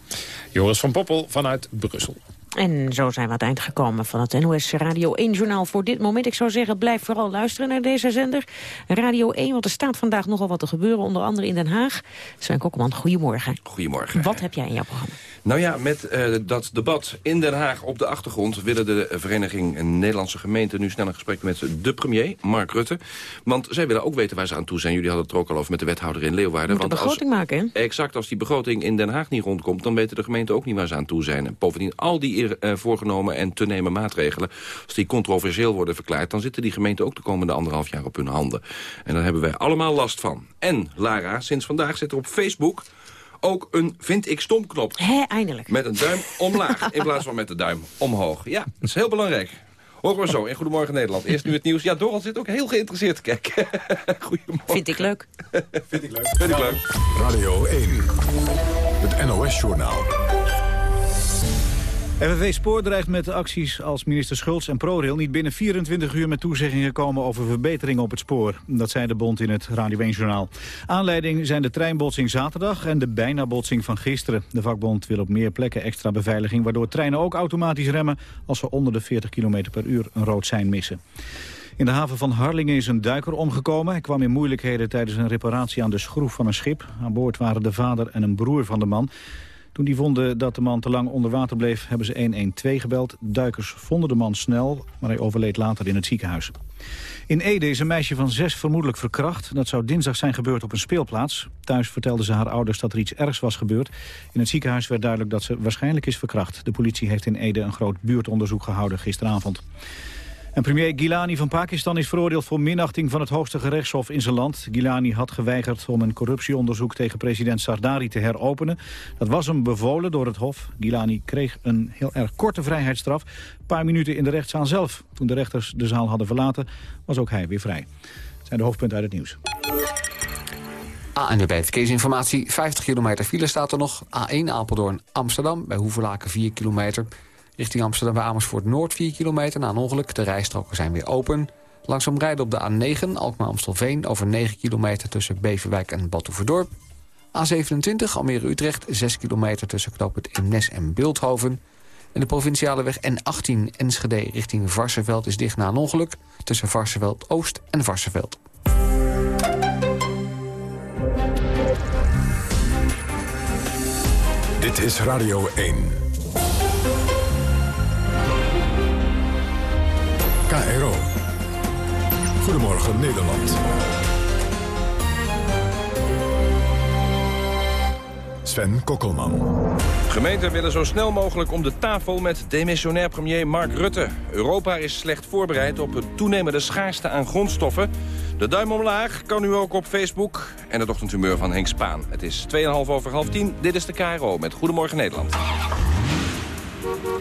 Joris van Poppel vanuit Brussel. En zo zijn we aan het eind gekomen van het NOS Radio 1-journaal voor dit moment. Ik zou zeggen, blijf vooral luisteren naar deze zender. Radio 1, want er staat vandaag nogal wat te gebeuren, onder andere in Den Haag. Sven Kokkelman, goedemorgen. Goedemorgen. Wat heb jij in jouw programma? Nou ja, met uh, dat debat in Den Haag op de achtergrond... willen de Vereniging Nederlandse Gemeenten nu snel een gesprek met de premier, Mark Rutte. Want zij willen ook weten waar ze aan toe zijn. Jullie hadden het er ook al over met de wethouder in Leeuwarden. Moet de begroting maken, hè? Exact, als die begroting in Den Haag niet rondkomt... dan weten de gemeenten ook niet waar ze aan toe zijn. En bovendien, al die uh, voorgenomen en te nemen maatregelen... als die controversieel worden verklaard... dan zitten die gemeenten ook de komende anderhalf jaar op hun handen. En daar hebben wij allemaal last van. En, Lara, sinds vandaag zit er op Facebook ook een vind ik stom knop. Hé, eindelijk. Met een duim omlaag in plaats van met de duim omhoog. Ja, dat is heel belangrijk. Horen we zo in Goedemorgen Nederland. Eerst nu het nieuws. Ja, Doral zit ook heel geïnteresseerd te kijken. Goedemorgen. Vind ik leuk. Vind ik leuk. Vind ik leuk. Radio 1. Het NOS-journaal. FNV Spoor dreigt met acties als minister Schultz en ProRail... niet binnen 24 uur met toezeggingen komen over verbeteringen op het spoor. Dat zei de bond in het Radio 1-journaal. Aanleiding zijn de treinbotsing zaterdag en de bijna botsing van gisteren. De vakbond wil op meer plekken extra beveiliging... waardoor treinen ook automatisch remmen als ze onder de 40 km per uur een rood sein missen. In de haven van Harlingen is een duiker omgekomen. Hij kwam in moeilijkheden tijdens een reparatie aan de schroef van een schip. Aan boord waren de vader en een broer van de man. Toen die vonden dat de man te lang onder water bleef, hebben ze 112 gebeld. Duikers vonden de man snel, maar hij overleed later in het ziekenhuis. In Ede is een meisje van zes vermoedelijk verkracht. Dat zou dinsdag zijn gebeurd op een speelplaats. Thuis vertelde ze haar ouders dat er iets ergs was gebeurd. In het ziekenhuis werd duidelijk dat ze waarschijnlijk is verkracht. De politie heeft in Ede een groot buurtonderzoek gehouden gisteravond. En premier Gilani van Pakistan is veroordeeld voor minachting van het hoogste gerechtshof in zijn land. Gilani had geweigerd om een corruptieonderzoek tegen president Sardari te heropenen. Dat was hem bevolen door het hof. Gilani kreeg een heel erg korte vrijheidsstraf. Een paar minuten in de rechtszaal zelf. Toen de rechters de zaal hadden verlaten, was ook hij weer vrij. Dat zijn de hoofdpunten uit het nieuws. Nu bij verkeersinformatie. 50 kilometer file staat er nog. A1 Apeldoorn Amsterdam bij Hoevelaken 4 kilometer. Richting Amsterdam bij Amersfoort Noord 4 kilometer na een ongeluk. De rijstroken zijn weer open. Langzaam rijden op de A9 Alkmaar-Amstelveen over 9 kilometer tussen Beverwijk en Batuverdorp. A27 Almere-Utrecht 6 kilometer tussen knooppunt Imnes en Beeldhoven. En de provinciale weg N18 Enschede richting Varsenveld is dicht na een ongeluk... tussen Varsenveld Oost en Varsenveld. Dit is Radio 1. KRO. Goedemorgen Nederland. Sven Kokkelman. Gemeenten willen zo snel mogelijk om de tafel met demissionair premier Mark Rutte. Europa is slecht voorbereid op het toenemende schaarste aan grondstoffen. De duim omlaag kan nu ook op Facebook. En het ochtendhumeur van Henk Spaan. Het is 2,5 over half 10. Dit is de KRO met Goedemorgen Nederland.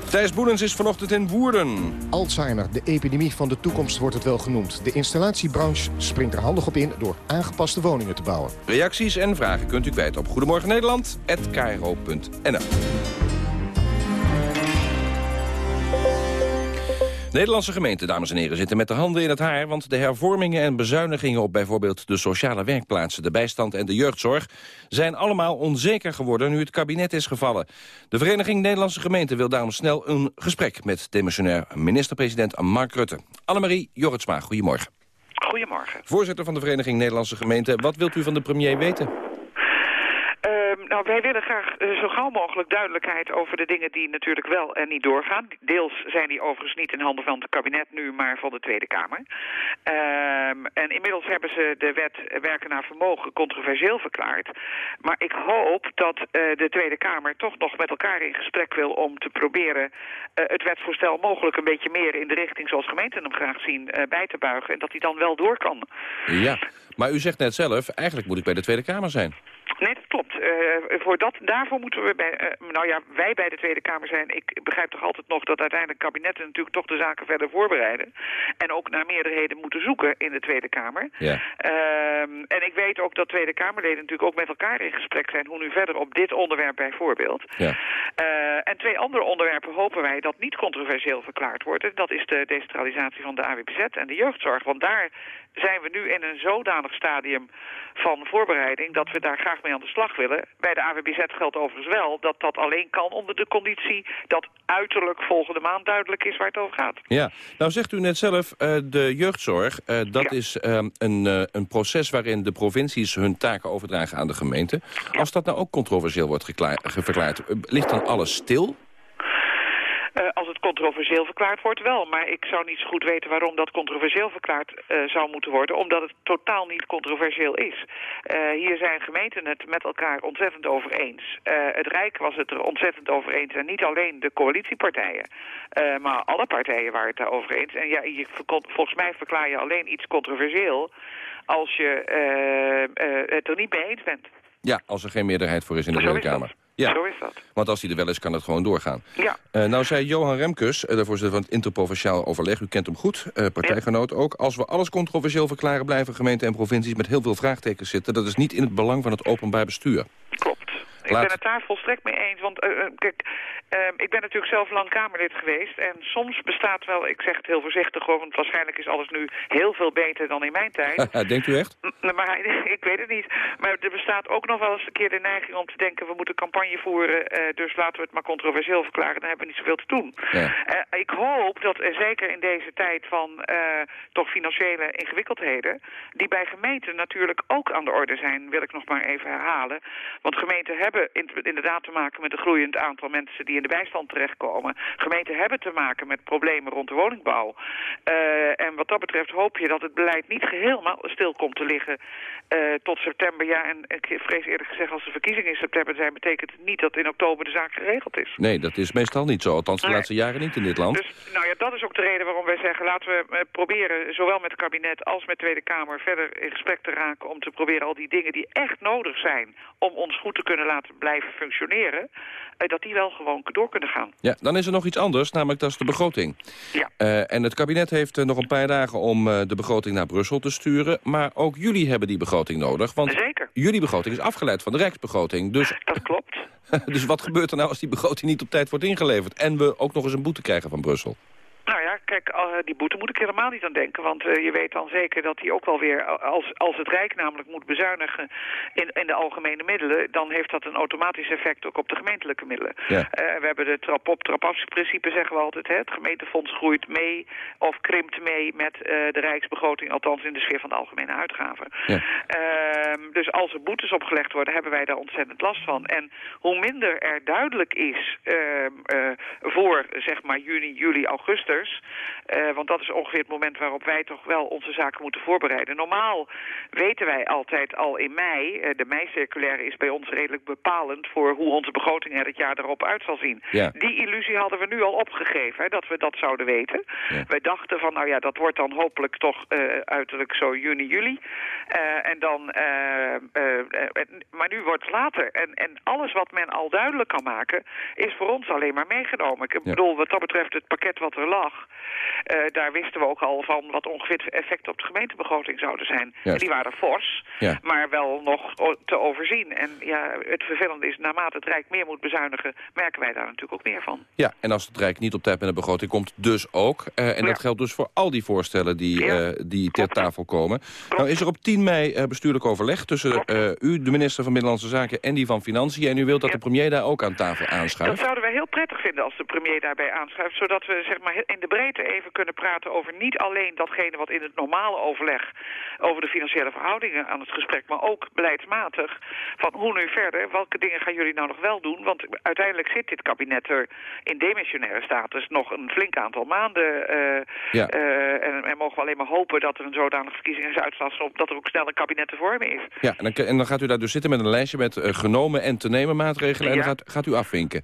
Thijs Boelens is vanochtend in Woerden. Alzheimer, de epidemie van de toekomst wordt het wel genoemd. De installatiebranche springt er handig op in door aangepaste woningen te bouwen. Reacties en vragen kunt u kwijt op Goedemorgen Nederland@kro.nl. Nederlandse gemeenten, dames en heren, zitten met de handen in het haar... want de hervormingen en bezuinigingen op bijvoorbeeld de sociale werkplaatsen... de bijstand en de jeugdzorg zijn allemaal onzeker geworden nu het kabinet is gevallen. De Vereniging Nederlandse Gemeenten wil daarom snel een gesprek... met demissionair minister-president Mark Rutte. Annemarie Jorritsma, goedemorgen. Goedemorgen. Voorzitter van de Vereniging Nederlandse Gemeenten. Wat wilt u van de premier weten? Ehm, nou, wij willen graag uh, zo gauw mogelijk duidelijkheid over de dingen die natuurlijk wel en niet doorgaan. Deels zijn die overigens niet in handen van het kabinet nu, maar van de Tweede Kamer. Um, en inmiddels hebben ze de wet werken naar vermogen controversieel verklaard. Maar ik hoop dat uh, de Tweede Kamer toch nog met elkaar in gesprek wil om te proberen uh, het wetsvoorstel mogelijk een beetje meer in de richting zoals gemeenten hem graag zien bij te buigen. En dat hij dan wel door kan. Ja, maar u zegt net zelf, eigenlijk moet ik bij de Tweede Kamer zijn. Nee, dat klopt. Uh, voor dat, daarvoor moeten we bij, uh, nou ja, wij bij de Tweede Kamer zijn. Ik begrijp toch altijd nog dat uiteindelijk kabinetten natuurlijk toch de zaken verder voorbereiden. En ook naar meerderheden moeten zoeken in de Tweede Kamer. Ja. Uh, en ik weet ook dat Tweede Kamerleden natuurlijk ook met elkaar in gesprek zijn. Hoe nu verder op dit onderwerp bijvoorbeeld. Ja. Uh, en twee andere onderwerpen hopen wij dat niet controversieel verklaard worden. Dat is de decentralisatie van de AWBZ en de jeugdzorg. Want daar zijn we nu in een zodanig stadium van voorbereiding dat we daar graag mee aan de slag willen. Bij de AWBZ geldt overigens wel dat dat alleen kan onder de conditie dat uiterlijk volgende maand duidelijk is waar het over gaat. Ja, nou zegt u net zelf, uh, de jeugdzorg, uh, dat Ja. is um, een, uh, een proces waarin de provincies hun taken overdragen aan de gemeente. Als dat nou ook controversieel wordt verklaard, ligt dan alles stil? Uh, als het controversieel verklaard wordt, wel. Maar ik zou niet zo goed weten waarom dat controversieel verklaard uh, zou moeten worden. Omdat het totaal niet controversieel is. Uh, hier zijn gemeenten het met elkaar ontzettend over eens. Het Rijk was het er ontzettend over eens. En niet alleen de coalitiepartijen. Maar alle partijen waren het daarover eens. En ja, je, volgens mij verklaar je alleen iets controversieel... als je het er niet mee eens bent. Ja, als er geen meerderheid voor is in de Tweede Kamer. Ja, Zo is dat. want als hij er wel is, kan het gewoon doorgaan. Ja. Uh, nou zei Johan Remkes, uh, de voorzitter van het Interprovinciaal Overleg... u kent hem goed, uh, partijgenoot ook... als we alles controversieel verklaren... blijven gemeenten en provincies met heel veel vraagtekens zitten. Dat is niet in het belang van het openbaar bestuur. Klopt. Ik ben het daar volstrekt mee eens. Want uh, kijk, uh, ik ben natuurlijk zelf lang Kamerlid geweest. En soms bestaat wel, ik zeg het heel voorzichtig hoor... want waarschijnlijk is alles nu heel veel beter dan in mijn tijd. Denkt u echt? M- Maar ik weet het niet. Maar er bestaat ook nog wel eens een keer de neiging om te denken... we moeten campagne voeren, uh, dus laten we het maar controversieel verklaren. Dan hebben we niet zoveel te doen. Ja. Uh, ik hoop dat er zeker in deze tijd van uh, toch financiële ingewikkeldheden... die bij gemeenten natuurlijk ook aan de orde zijn, wil ik nog maar even herhalen. Want gemeenten hebben in, inderdaad te maken met een groeiend aantal mensen... die in de bijstand terechtkomen. Gemeenten hebben te maken met problemen rond de woningbouw. Uh, en wat dat betreft hoop je dat het beleid niet geheel stil komt te liggen uh, tot september. Ja, en ik vrees eerlijk gezegd als de verkiezingen in september zijn... betekent het niet dat in oktober de zaak geregeld is. Nee, dat is meestal niet zo. Althans de Nee. laatste jaren niet in dit land. Dus nou ja, dat is ook de reden waarom wij zeggen... laten we uh, proberen, zowel met het kabinet als met de Tweede Kamer... verder in gesprek te raken om te proberen al die dingen die echt nodig zijn... om ons goed te kunnen laten blijven functioneren... Uh, dat die wel gewoon door kunnen gaan. Ja, dan is er nog iets anders, namelijk dat is de begroting. Ja. Uh, en het kabinet heeft uh, nog een paar dagen om uh, de begroting naar Brussel te sturen. Maar ook jullie hebben die begroting nodig. Want Zeker. jullie begroting is afgeleid van de Rijksbegroting. Dus, Dat klopt. dus wat gebeurt er nou als die begroting niet op tijd wordt ingeleverd? En we ook nog eens een boete krijgen van Brussel? Ja, kijk, uh, die boete moet ik helemaal niet aan denken. Want uh, je weet dan zeker dat die ook wel weer, als, als het Rijk namelijk moet bezuinigen in, in de algemene middelen, dan heeft dat een automatisch effect ook op de gemeentelijke middelen. Ja. We hebben de trap-op, trap-af-principe, zeggen we altijd. Hè? Het gemeentefonds groeit mee of krimpt mee met de rijksbegroting, althans in de sfeer van de algemene uitgaven. Ja. Ehm, dus als er boetes opgelegd worden, hebben wij daar ontzettend last van. En hoe minder er duidelijk is ehm, voor, zeg maar, juni, juli, augustus, uh, want dat is ongeveer het moment waarop wij toch wel onze zaken moeten voorbereiden. Normaal weten wij altijd al in mei, uh, de mei-circulaire is bij ons redelijk bepalend voor hoe onze begroting er het jaar erop uit zal zien. Ja. Die illusie hadden we nu al opgegeven, hè, dat we dat zouden weten. Ja. Wij dachten van, nou ja, dat wordt dan hopelijk toch uh, uiterlijk zo juni, juli. en dan, maar nu wordt het later. En, en alles wat men al duidelijk kan maken, is voor ons alleen maar meegenomen. Ik Ja. bedoel, wat dat betreft het pakket wat er lag, daar wisten we ook al van wat ongeveer de effecten op de gemeentebegroting zouden zijn. En die waren fors, Ja. maar wel nog te overzien. En ja, het vervelende is, naarmate het Rijk meer moet bezuinigen, merken wij daar natuurlijk ook meer van. Ja, en als het Rijk niet op tijd met de begroting komt, dus ook. Uh, en Ja. dat geldt dus voor al die voorstellen die, Ja. uh, die ter tafel komen. Nou is er op 10 mei uh, bestuurlijk overleg tussen u, de minister van Binnenlandse Zaken en die van Financiën. En u wilt dat de premier daar ook aan tafel Dat aanschuift. zouden wij heel prettig vinden als de premier daarbij aanschuift, zodat we zeg maar, in de breedte even kunnen praten over niet alleen datgene wat in het normale overleg over de financiële verhoudingen aan het gesprek, maar ook beleidsmatig van hoe nu verder, welke dingen gaan jullie nou nog wel doen? Want uiteindelijk zit dit kabinet er in demissionaire status nog een flink aantal maanden uh, Ja. uh, en, en mogen we alleen maar hopen dat er een zodanig verkiezingsuitslag is dat er ook snel een kabinet te vormen is. Ja, en dan, en dan gaat u daar dus zitten met een lijstje met uh, genomen en te nemen maatregelen. En Ja. dan gaat, gaat u afvinken.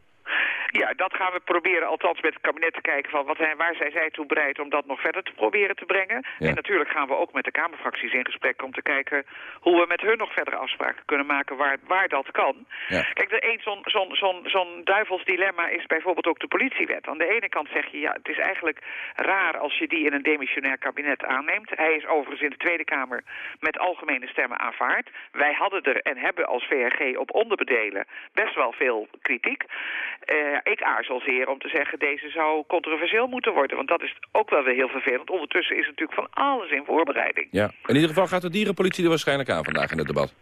Ja, dat gaan we proberen, althans met het kabinet te kijken van wat, waar zijn zij toe bereid om dat nog verder te proberen te brengen. Ja. En natuurlijk gaan we ook met de Kamerfracties in gesprek om te kijken hoe we met hun nog verdere afspraken kunnen maken waar, waar dat kan. Ja. Kijk, een zo'n zo'n zo'n zo'n duivels dilemma is bijvoorbeeld ook de politiewet. Aan de ene kant zeg je, ja, het is eigenlijk raar als je die in een demissionair kabinet aanneemt. Hij is overigens in de Tweede Kamer met algemene stemmen aanvaard. Wij hadden er en hebben als VRG op onderbedelen best wel veel kritiek. Eh, ik aarzel zeer om te zeggen, deze zou controversieel moeten worden. Want dat is ook wel weer heel vervelend. Ondertussen is natuurlijk van alles in voorbereiding. Ja. In ieder geval gaat de dierenpolitie er waarschijnlijk aan vandaag in het debat.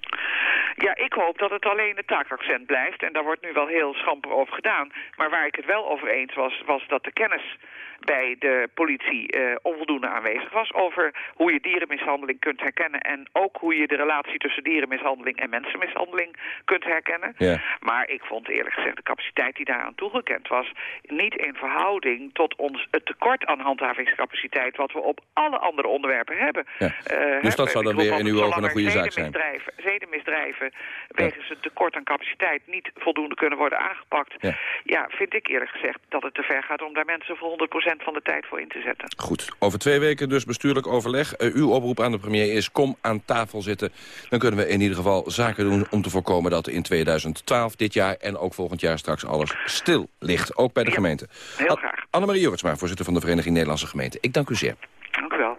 Ja, ik hoop dat het alleen het taakaccent blijft. En daar wordt nu wel heel schamper over gedaan. Maar waar ik het wel over eens was, was dat de kennis bij de politie eh, onvoldoende aanwezig was... over hoe je dierenmishandeling kunt herkennen... en ook hoe je de relatie tussen dierenmishandeling en mensenmishandeling kunt herkennen. Ja. Maar ik vond eerlijk gezegd de capaciteit die daaraan toegekend was... niet in verhouding tot ons het tekort aan handhavingscapaciteit... wat we op alle andere onderwerpen hebben. Ja. Eh, Dus dat zou dan weer in uw ogen een goede zaak zijn. zedenmisdrijven- Zedenmisdrijven wegens het tekort aan capaciteit niet voldoende kunnen worden aangepakt. Ja. Ja. vind ik eerlijk gezegd dat het te ver gaat om daar mensen voor 100% van de tijd voor in te zetten. Goed, over twee weken dus bestuurlijk overleg. Eh, uw oproep aan de premier is kom aan tafel zitten. Dan kunnen we in ieder geval zaken doen om te voorkomen dat in 2012, dit jaar en ook volgend jaar straks alles stil ligt. Ook bij de gemeente. Heel graag. Annemarie Jorritsma, voorzitter van de Vereniging Nederlandse Gemeenten. Ik dank u zeer. Dank u wel.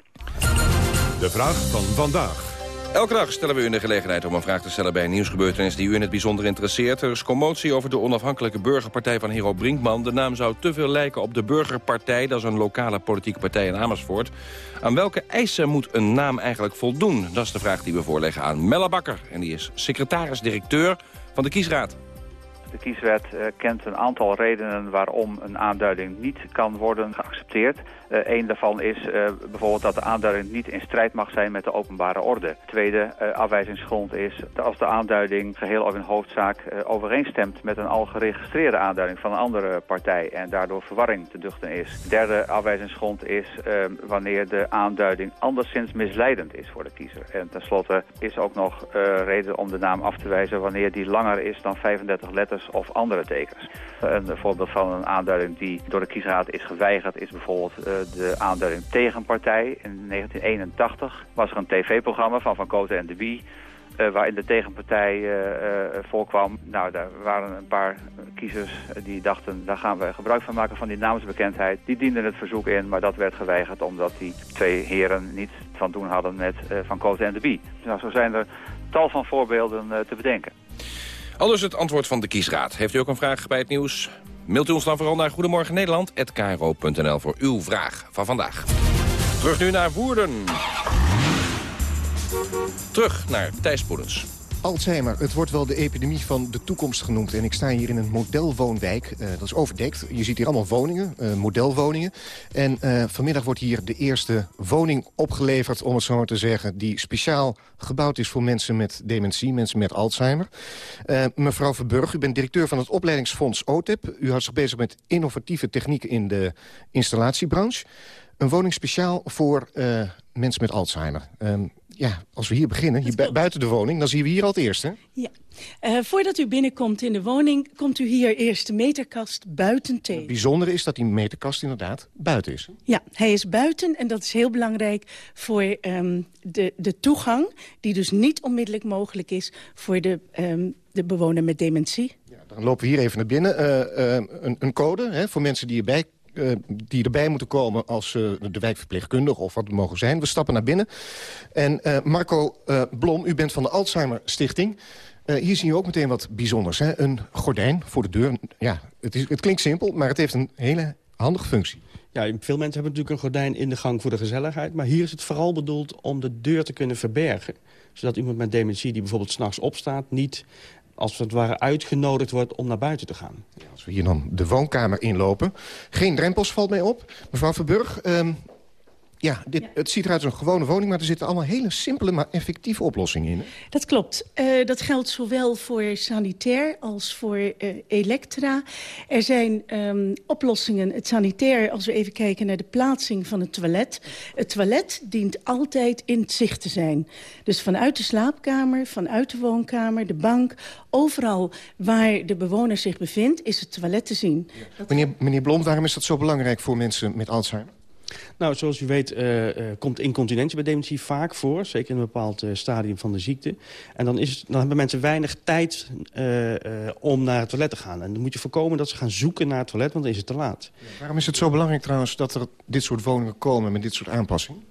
De vraag van vandaag. Elke dag stellen we u de gelegenheid om een vraag te stellen bij een nieuwsgebeurtenis die u in het bijzonder interesseert. Er is commotie over de onafhankelijke burgerpartij van Hero Brinkman. De naam zou te veel lijken op de Burgerpartij, dat is een lokale politieke partij in Amersfoort. Aan welke eisen moet een naam eigenlijk voldoen? Dat is de vraag die we voorleggen aan Melle Bakker. En die is secretaris-directeur van de Kiesraad. De kieswet eh, kent een aantal redenen waarom een aanduiding niet kan worden geaccepteerd. Eén Eh, daarvan is eh, bijvoorbeeld dat de aanduiding niet in strijd mag zijn met de openbare orde. Tweede afwijzingsgrond is als de aanduiding geheel of in hoofdzaak overeenstemt met een al geregistreerde aanduiding van een andere partij en daardoor verwarring te duchten is. Derde afwijzingsgrond is eh, wanneer de aanduiding anderszins misleidend is voor de kiezer. En tenslotte is ook nog reden om de naam af te wijzen wanneer die langer is dan 35 letters of andere tekens. Een voorbeeld van een aanduiding die door de kiesraad is geweigerd is bijvoorbeeld eh, de aanduiding tegenpartij. In 1981 was er een tv-programma van Van Koten en de Wie... eh, waarin de tegenpartij eh, eh, voorkwam. Nou, daar waren een paar kiezers eh, die dachten... daar gaan we gebruik van maken van die namensbekendheid. Die dienden het verzoek in, maar dat werd geweigerd... omdat die twee heren niet van doen hadden met eh, Van Koten en de Wie. Nou, zo zijn er tal van voorbeelden eh, te bedenken. Al dus het antwoord van de Kiesraad. Heeft u ook een vraag bij het nieuws? Mailt u ons dan vooral naar Goedemorgen Nederland@kro.nl voor uw vraag van vandaag. Terug nu naar Woerden. Terug naar Thijs Poedens. Alzheimer, het wordt wel de epidemie van de toekomst genoemd. En ik sta hier in een modelwoonwijk. Eh, dat is overdekt. Je ziet hier allemaal woningen, eh, modelwoningen. En eh, vanmiddag wordt hier de eerste woning opgeleverd, om het zo maar te zeggen... die speciaal gebouwd is voor mensen met dementie, mensen met Alzheimer. Mevrouw Verburg, u bent directeur van het opleidingsfonds OTEP. U houdt zich bezig met innovatieve technieken in de installatiebranche. Een woning speciaal voor mensen met Alzheimer. Ja, als we hier beginnen, hier bu- buiten de woning... dan zien we hier al het eerst, hè? Ja. Eh, voordat u binnenkomt in de woning, komt u hier eerst de meterkast buiten tegen. Het bijzondere is dat die meterkast inderdaad buiten is. Ja, hij is buiten en dat is heel belangrijk voor ehm, de, de toegang... die dus niet onmiddellijk mogelijk is voor de, ehm, de bewoner met dementie. Dan lopen we hier even naar binnen. Eh, eh, een, een code hè, voor mensen die erbij, eh, die erbij moeten komen als eh, de wijkverpleegkundige of wat het mogen zijn. We stappen naar binnen. En eh, Marco Blom, u bent van de Alzheimer Stichting. Hier zie je ook meteen wat bijzonders. Hè? Een gordijn voor de deur. Ja, het, is, het klinkt simpel, maar het heeft een hele handige functie. Ja, veel mensen hebben natuurlijk een gordijn in de gang voor de gezelligheid. Maar hier is het vooral bedoeld om de deur te kunnen verbergen. Zodat iemand met dementie die bijvoorbeeld s'nachts opstaat... niet als het ware uitgenodigd wordt om naar buiten te gaan. Als we hier dan de woonkamer inlopen. Geen drempels valt mij op. Mevrouw Verburg, ehm, Ja, dit, het ziet eruit als een gewone woning... maar er zitten allemaal hele simpele, maar effectieve oplossingen in. Dat klopt. Uh, dat geldt zowel voor sanitair als voor uh, elektra. Er zijn um, oplossingen, het sanitair, als we even kijken naar de plaatsing van het toilet. Het toilet dient altijd in het zicht te zijn. Dus vanuit de slaapkamer, vanuit de woonkamer, de bank... overal waar de bewoner zich bevindt, is het toilet te zien. Ja. Meneer, meneer Blom, waarom is dat zo belangrijk voor mensen met Alzheimer? Nou, zoals u weet uh, uh, komt incontinentie bij dementie vaak voor. Zeker in een bepaald uh, stadium van de ziekte. En dan, is, dan hebben mensen weinig tijd om naar het toilet te gaan. En dan moet je voorkomen dat ze gaan zoeken naar het toilet, want dan is het te laat. Ja, waarom is het zo belangrijk trouwens dat er dit soort woningen komen met dit soort aanpassingen?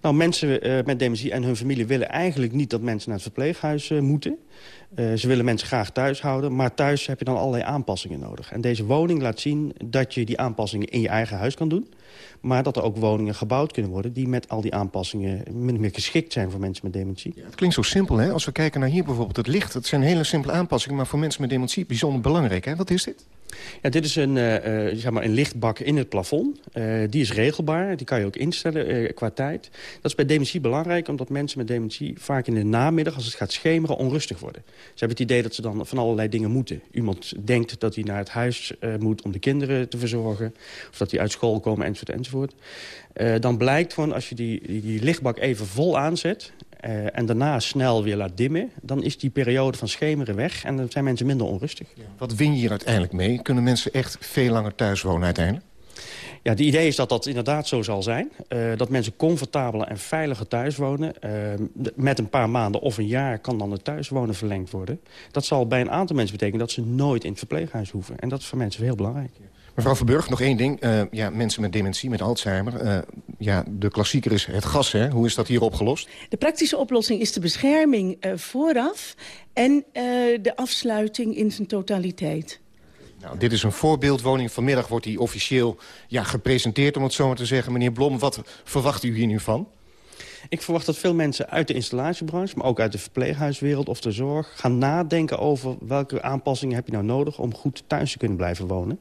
Nou, mensen uh, met dementie en hun familie willen eigenlijk niet dat mensen naar het verpleeghuis uh, moeten. Uh, ze willen mensen graag thuis houden, maar thuis heb je dan allerlei aanpassingen nodig. En deze woning laat zien dat je die aanpassingen in je eigen huis kan doen. Maar dat er ook woningen gebouwd kunnen worden... die met al die aanpassingen min meer geschikt zijn voor mensen met dementie. Ja, het klinkt zo simpel, hè? Als we kijken naar hier bijvoorbeeld het licht. Het zijn hele simpele aanpassingen, maar voor mensen met dementie bijzonder belangrijk. Hè? Wat is dit? Ja, dit is een, uh, zeg maar een lichtbak in het plafond. Uh, die is regelbaar, die kan je ook instellen qua tijd. Dat is bij dementie belangrijk, omdat mensen met dementie... vaak in de namiddag, als het gaat schemeren, onrustig worden. Ze hebben het idee dat ze dan van allerlei dingen moeten. Iemand denkt dat hij naar het huis moet om de kinderen te verzorgen... of dat hij uit school komen, enzovoort, enzovoort. dan blijkt gewoon, als je die, die, die lichtbak even vol aanzet... Uh, en daarna snel weer laat dimmen... dan is die periode van schemeren weg en dan zijn mensen minder onrustig. Ja. Wat win je hier uiteindelijk mee? Kunnen mensen echt veel langer thuis wonen uiteindelijk? Ja, de idee is dat dat inderdaad zo zal zijn. Uh, dat mensen comfortabeler en veiliger thuis wonen. Uh, met een paar maanden of een jaar kan dan het thuiswonen verlengd worden. Dat zal bij een aantal mensen betekenen dat ze nooit in het verpleeghuis hoeven. En dat is voor mensen heel belangrijk. Ja. Mevrouw Verburg, nog één ding. Uh, ja, mensen met dementie, met Alzheimer. Uh, ja, de klassieker is het gas, hè? Hoe is dat hier opgelost? De praktische oplossing is de bescherming uh, vooraf... en de afsluiting in zijn totaliteit. Nou, dit is een voorbeeldwoning. Vanmiddag wordt die officieel ja, gepresenteerd, om het zo maar te zeggen. Meneer Blom, wat verwacht u hier nu van? Ik verwacht dat veel mensen uit de installatiebranche... maar ook uit de verpleeghuiswereld of de zorg... gaan nadenken over welke aanpassingen heb je nou nodig... om goed thuis te kunnen blijven wonen.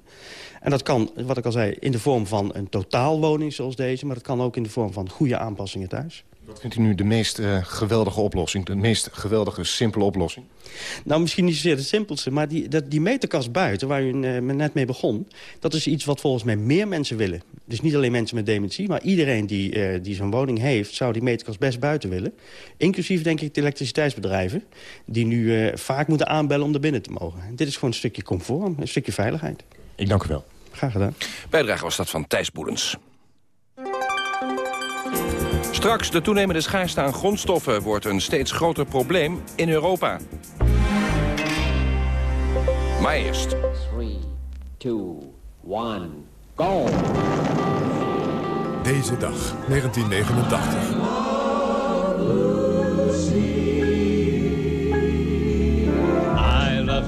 En dat kan, wat ik al zei, in de vorm van een totaalwoning zoals deze... maar dat kan ook in de vorm van goede aanpassingen thuis. Wat vindt u nu de meest uh, geweldige oplossing? De meest geweldige, simpele oplossing? Nou, misschien niet zozeer de simpelste, maar die, dat, die meterkast buiten... waar u uh, net mee begon, dat is iets wat volgens mij meer mensen willen. Dus niet alleen mensen met dementie, maar iedereen die, uh, die zo'n woning heeft... zou die meterkast best buiten willen. Inclusief, denk ik, de elektriciteitsbedrijven... die nu vaak moeten aanbellen om er binnen te mogen. En dit is gewoon een stukje comfort, een stukje veiligheid. Ik dank u wel. Graag gedaan. Bijdrage was dat van Thijs Boelens. Straks de toenemende schaarste aan grondstoffen wordt een steeds groter probleem in Europa. Maar eerst. 3, 2, 1, go! Deze dag, 1989.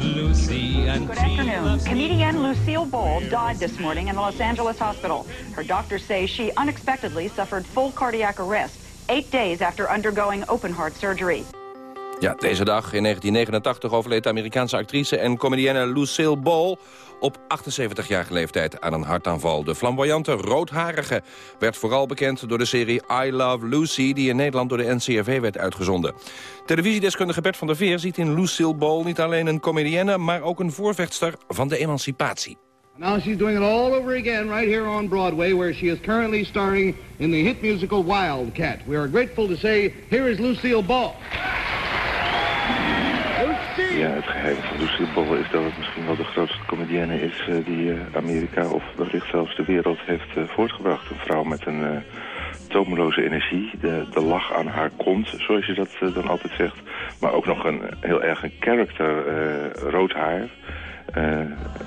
Lucy and Good afternoon. Comedian Lucille Ball died this morning in the Los Angeles hospital. Her doctors say she unexpectedly suffered full cardiac arrest eight days after undergoing open heart surgery. Ja, deze dag in 1989 overleed de Amerikaanse actrice en comedienne Lucille Ball op 78-jarige leeftijd aan een hartaanval. De flamboyante roodharige werd vooral bekend door de serie I Love Lucy... die in Nederland door de NCRV werd uitgezonden. Televisiedeskundige Bert van der Veer ziet in Lucille Ball niet alleen een comedienne... maar ook een voorvechtster van de emancipatie. Now she's doing it all over again right here on Broadway, where she is currently starring in the hit musical Wildcat. We are grateful to say, here is Lucille Ball. Ja, het geheim van Lucille Ball is dat het misschien wel de grootste comedienne is uh, die uh, Amerika of wellicht zelfs de wereld heeft uh, voortgebracht. Een vrouw met een tomeloze energie, de, de lach aan haar kont, zoals je dat dan altijd zegt. Maar ook nog een heel erg een character, rood haar.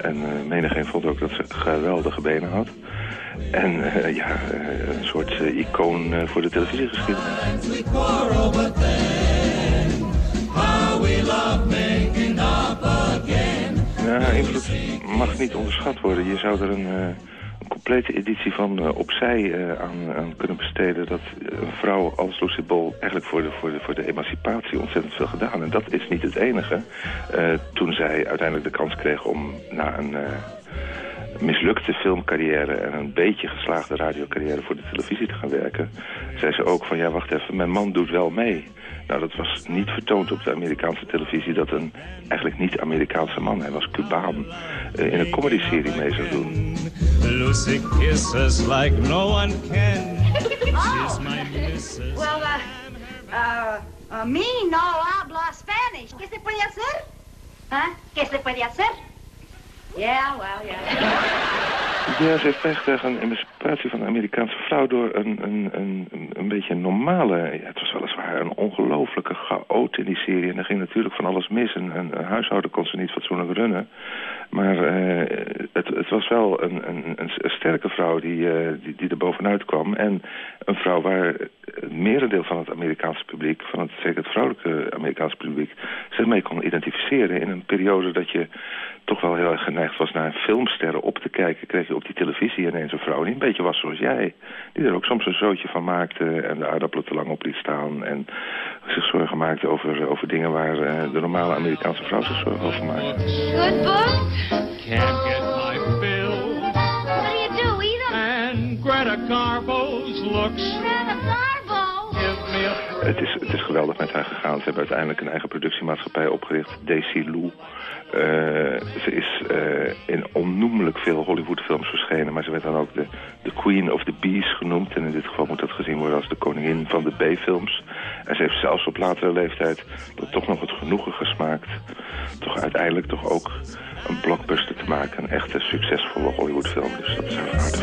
En uh, menigeen vond ook dat ze geweldige benen had. En ja, een soort icoon voor de televisiegeschiedenis. Ja, invloed mag niet onderschat worden. Je zou er een, een complete editie van opzij aan, aan, kunnen besteden... dat een vrouw als Lucy Ball eigenlijk voor de, voor, de, voor de emancipatie ontzettend veel gedaan. En dat is niet het enige. toen zij uiteindelijk de kans kreeg om na een mislukte filmcarrière en een beetje geslaagde radiocarrière voor de televisie te gaan werken, zei ze ook van ja, wacht even, mijn man doet wel mee. Nou, dat was niet vertoond op de Amerikaanse televisie dat een eigenlijk niet-Amerikaanse man, hij was Cubaan, uh, in een comedy-serie mee zou doen. Lucy kisses like no one can. She's my missus. Well, uh, uh, uh, me no habla Spanish. ¿Qué se puede hacer? ¿Ah? ¿Qué se puede hacer? Yeah, well, yeah. Ja, ze heeft bijgedragen aan de emancipatie van de Amerikaanse vrouw door een, een, een, een beetje normale... Ja, het was weliswaar een ongelofelijke chaot in die serie. En er ging natuurlijk van alles mis. Een, een, een huishouden kon ze niet fatsoenlijk runnen. Maar uh, het, het, was wel een, een, een, sterke vrouw die, uh, die, die er bovenuit kwam. En een vrouw waar het merendeel van het Amerikaanse publiek... van het, zeker het vrouwelijke Amerikaanse publiek... zich mee kon identificeren in een periode dat je toch wel heel erg geneigd was naar filmsterren op te kijken... kreeg je op die televisie ineens een vrouw die een beetje was zoals jij. Die er ook soms een zootje van maakte en de aardappelen te lang op liet staan... en zich zorgen maakte over, over dingen waar uh, de normale Amerikaanse vrouw zich zorgen over maakte. Can't get my fill. What do you do, eat 'em? And Greta Garbo's looks. Het is, het is geweldig met haar gegaan. Ze hebben uiteindelijk een eigen productiemaatschappij opgericht, Daisy Lou. Uh, ze is uh, in onnoemelijk veel Hollywoodfilms verschenen, maar ze werd dan ook de, de Queen of the Bees genoemd. En in dit geval moet dat gezien worden als de koningin van de B-films. En ze heeft zelfs op latere leeftijd toch nog het genoegen gesmaakt. Toch uiteindelijk toch ook een blockbuster te maken. Een echte succesvolle Hollywoodfilm. Dus dat is haar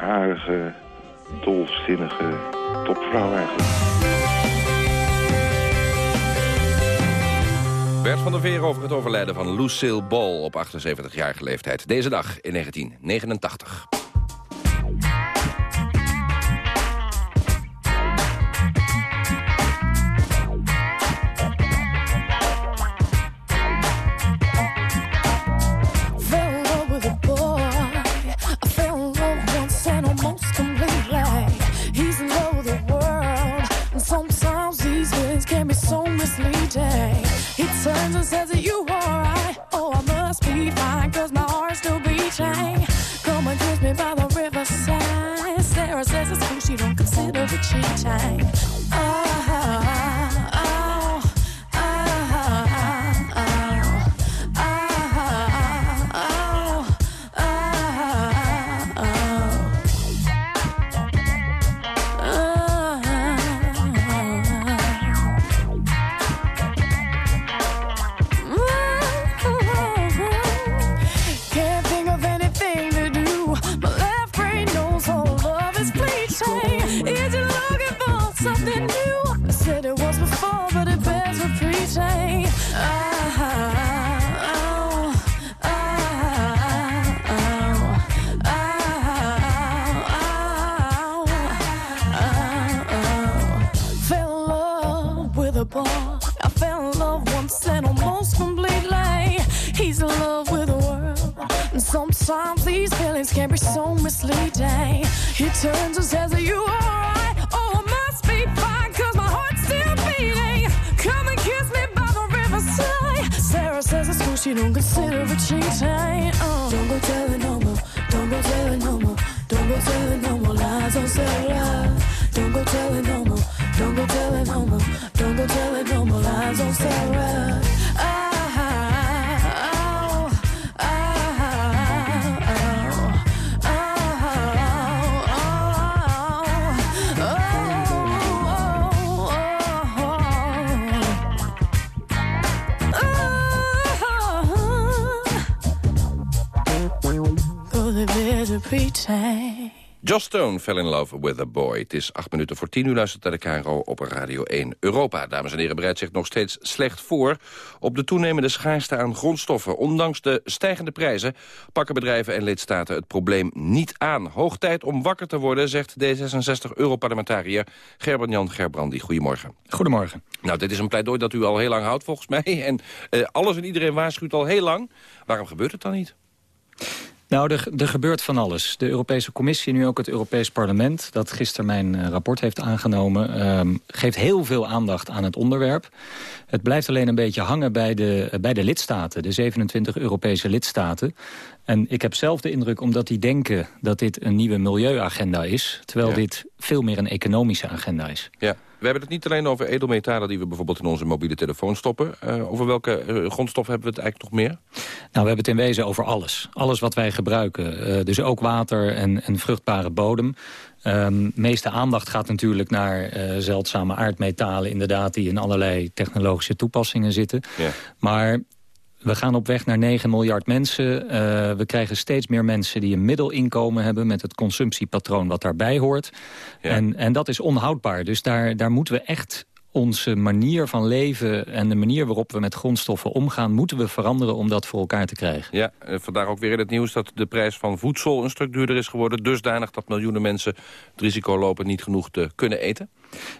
Roodharige, dolzinnige topvrouw eigenlijk. Bert van der Veer over het overlijden van Lucille Ball op 78-jarige leeftijd. Deze dag in 1989. Turns and says, Are you alright? Oh, I must be fine, cause my heart's still beating. Joss Stone fell in love with a boy. Het is acht minuten voor tien. U luistert naar de KRO op Radio 1 Europa. Dames en heren, bereidt zich nog steeds slecht voor... op de toenemende schaarste aan grondstoffen. Ondanks de stijgende prijzen pakken bedrijven en lidstaten het probleem niet aan. Hoog tijd om wakker te worden, zegt D66-europarlementariër Gerben-Jan Gerbrandy. Goedemorgen. Goedemorgen. Nou, dit is een pleidooi dat u al heel lang houdt, volgens mij. En eh, alles en iedereen waarschuwt al heel lang. Waarom gebeurt het dan niet? Nou, er, er gebeurt van alles. De Europese Commissie, nu ook het Europees Parlement... dat gisteren mijn eh, rapport heeft aangenomen... ehm, geeft heel veel aandacht aan het onderwerp. Het blijft alleen een beetje hangen bij de, eh, bij de lidstaten. De 27 Europese lidstaten. En ik heb zelf de indruk, omdat die denken dat dit een nieuwe milieuagenda is... terwijl Ja. dit veel meer een economische agenda is. Ja. We hebben het niet alleen over edelmetalen die we bijvoorbeeld in onze mobiele telefoon stoppen. Eh, over welke eh, grondstoffen hebben we het eigenlijk nog meer? Nou, we hebben het in wezen over alles. Alles wat wij gebruiken. Eh, dus ook water en, en vruchtbare bodem. Ehm meeste aandacht gaat natuurlijk naar zeldzame aardmetalen... inderdaad, die in allerlei technologische toepassingen zitten. Maar we gaan op weg naar 9 miljard mensen. Eh, we krijgen steeds meer mensen die een middelinkomen hebben... met het consumptiepatroon wat daarbij hoort. En, en dat is onhoudbaar. Dus daar, daar moeten we echt onze manier van leven... en de manier waarop we met grondstoffen omgaan... moeten we veranderen om dat voor elkaar te krijgen. Ja, eh, vandaag ook weer in het nieuws dat de prijs van voedsel een stuk duurder is geworden. Dusdanig dat miljoenen mensen het risico lopen niet genoeg te kunnen eten.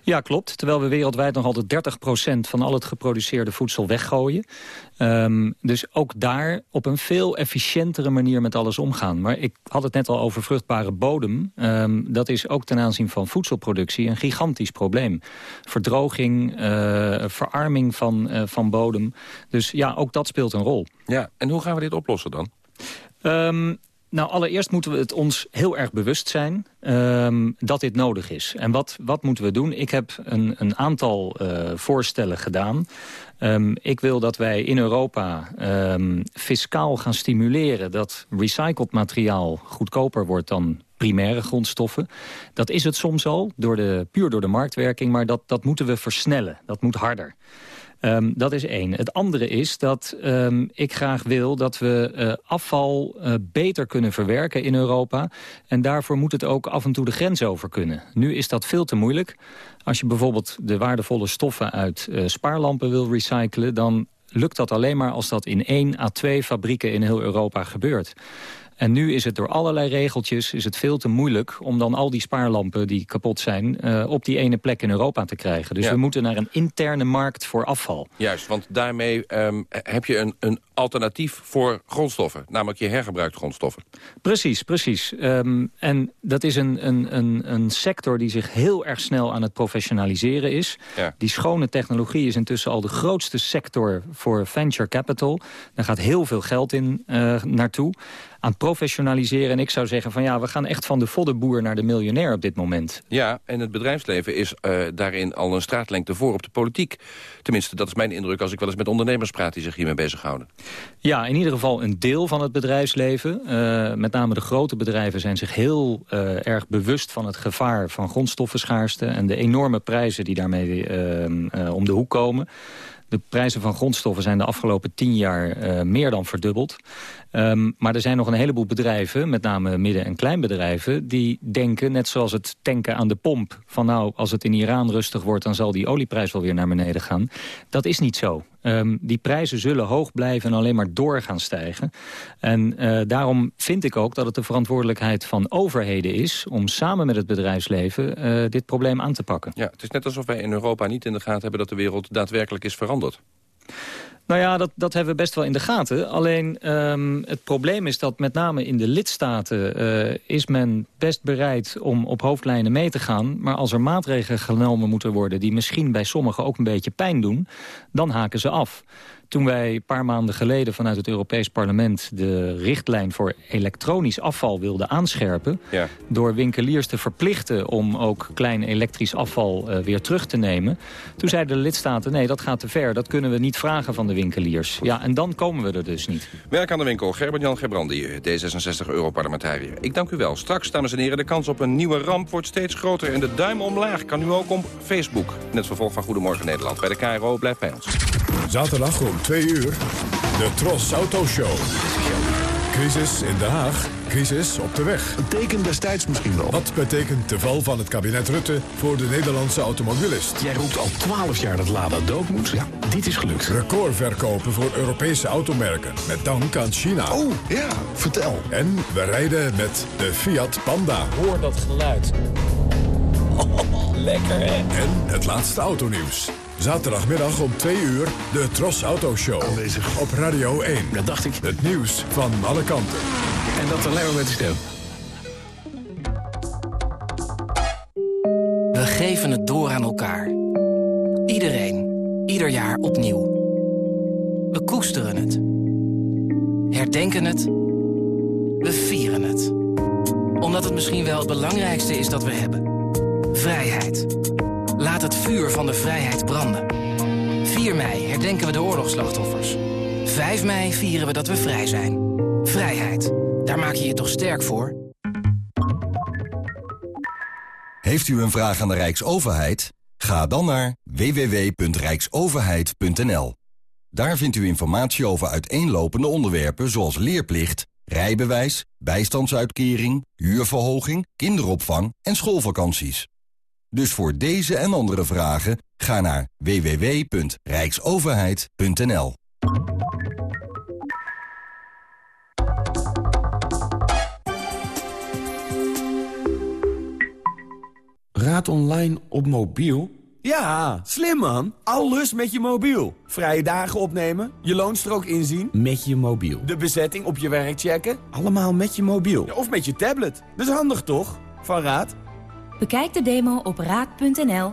Ja, klopt. Terwijl we wereldwijd nog altijd 30% van al het geproduceerde voedsel weggooien. Ehm, dus ook daar op een veel efficiëntere manier met alles omgaan. Maar ik had het net al over vruchtbare bodem. Ehm, dat is ook ten aanzien van voedselproductie een gigantisch probleem. Verdroging, eh, verarming van, eh, van bodem. Dus ja, ook dat speelt een rol. Ja, en hoe gaan we dit oplossen dan? Ehm, nou, allereerst moeten we het ons heel erg bewust zijn ehm, dat dit nodig is. En wat, wat moeten we doen? Ik heb een, een aantal eh, voorstellen gedaan. Ehm, ik wil dat wij in Europa ehm, fiscaal gaan stimuleren... dat recycled materiaal goedkoper wordt dan primaire grondstoffen. Dat is het soms al, door de, puur door de marktwerking... maar dat, dat moeten we versnellen. Dat moet harder. Ehm, dat is één. Het andere is dat ehm, ik graag wil dat we eh, afval eh, beter kunnen verwerken in Europa. En daarvoor moet het ook af en toe de grens over kunnen. Nu is dat veel te moeilijk. Als je bijvoorbeeld de waardevolle stoffen uit eh, spaarlampen wil recyclen... dan lukt dat alleen maar als dat in één à twee fabrieken in heel Europa gebeurt. En nu is het door allerlei regeltjes is het veel te moeilijk... om dan al die spaarlampen die kapot zijn... eh, op die ene plek in Europa te krijgen. Dus Ja. we moeten naar een interne markt voor afval. Juist, want daarmee ehm, heb je een, een alternatief voor grondstoffen. Namelijk je hergebruikte grondstoffen. Precies, precies. Ehm, en dat is een, een, een, een sector die zich heel erg snel aan het professionaliseren is. Ja. Die schone technologie is intussen al de grootste sector voor venture capital. Daar gaat heel veel geld in eh, naartoe. Aan professionaliseren. En ik zou zeggen van ja, we gaan echt van de voddenboer naar de miljonair op dit moment. Ja, en het bedrijfsleven is eh, daarin al een straatlengte voor op de politiek. Tenminste, dat is mijn indruk als ik wel eens met ondernemers praat... die zich hiermee bezighouden. Ja, in ieder geval een deel van het bedrijfsleven. Eh, met name de grote bedrijven zijn zich heel eh, erg bewust van het gevaar van grondstoffenschaarste... en de enorme prijzen die daarmee om de hoek komen. De prijzen van grondstoffen zijn de afgelopen tien jaar meer dan verdubbeld. Ehm, maar er zijn nog een heleboel bedrijven, met name midden- en kleinbedrijven... die denken, net zoals het tanken aan de pomp... van nou, als het in Iran rustig wordt... dan zal die olieprijs wel weer naar beneden gaan. Dat is niet zo. Ehm, die prijzen zullen hoog blijven en alleen maar door gaan stijgen. En eh, daarom vind ik ook dat het de verantwoordelijkheid van overheden is... om samen met het bedrijfsleven eh, dit probleem aan te pakken. Ja, het is net alsof wij in Europa niet in de gaten hebben... dat de wereld daadwerkelijk is veranderd. Nou ja, dat, dat hebben we best wel in de gaten. Alleen ehm, het probleem is dat met name in de lidstaten... eh, is men best bereid om op hoofdlijnen mee te gaan. Maar als er maatregelen genomen moeten worden... die misschien bij sommigen ook een beetje pijn doen... dan haken ze af. Toen wij een paar maanden geleden vanuit het Europees Parlement... de richtlijn voor elektronisch afval wilden aanscherpen... Ja. door winkeliers te verplichten om ook klein elektrisch afval eh, weer terug te nemen... toen zeiden de lidstaten, nee, dat gaat te ver. Dat kunnen we niet vragen van de winkeliers. Ja, en dan komen we er dus niet. Werk aan de winkel, Gerben-Jan Gebrandi, D66-Europarlementariër. Ik dank u wel. Straks, dames en heren, de kans op een nieuwe ramp wordt steeds groter... en de duim omlaag kan nu ook op Facebook. Net vervolg van Goedemorgen Nederland. Bij de KRO blijft bij ons. Zaterdag om 2 uur, de Tros Auto Show. Crisis in Den Haag, crisis op de weg. Een teken destijds misschien wel. Wat betekent de val van het kabinet Rutte voor de Nederlandse automobilist? Jij roept al 12 jaar dat Lada dood moet. Ja, dit is gelukt. Recordverkopen voor Europese automerken, met dank aan China. Oh, ja, vertel. En we rijden met de Fiat Panda. Hoor dat geluid. lekker, hè? En het laatste autonieuws. Zaterdagmiddag om 2 uur de Tros Auto Show. Aanwezig op Radio 1. Dat dacht ik. Het nieuws van alle kanten. En dat alleen maar met de stem. We geven het door aan elkaar. Iedereen. Ieder jaar opnieuw. We koesteren het. Herdenken het. We vieren het. Omdat het misschien wel het belangrijkste is dat we hebben. Vrijheid. Laat het vuur van de vrijheid branden. 4 mei herdenken we de oorlogsslachtoffers. 5 mei vieren we dat we vrij zijn. Vrijheid. Daar maak je je toch sterk voor? Heeft u een vraag aan de Rijksoverheid? Ga dan naar www.rijksoverheid.nl. Daar vindt u informatie over uiteenlopende onderwerpen zoals leerplicht, rijbewijs, bijstandsuitkering, huurverhoging, kinderopvang en schoolvakanties. Dus voor deze en andere vragen ga naar www.rijksoverheid.nl. Raad online op mobiel? Ja, slim man. Alles met je mobiel. Vrije dagen opnemen, je loonstrook inzien. Met je mobiel. De bezetting op je werk checken. Allemaal met je mobiel. of met je tablet. Dat is handig toch? Van Raad. Bekijk de demo op raad.nl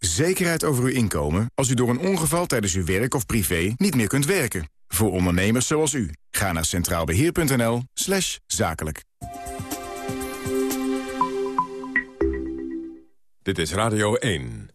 Zekerheid over uw inkomen als u door een ongeval tijdens uw werk of privé niet meer kunt werken. Voor ondernemers zoals u. Ga naar centraalbeheer.nl slash zakelijk. Dit is Radio 1.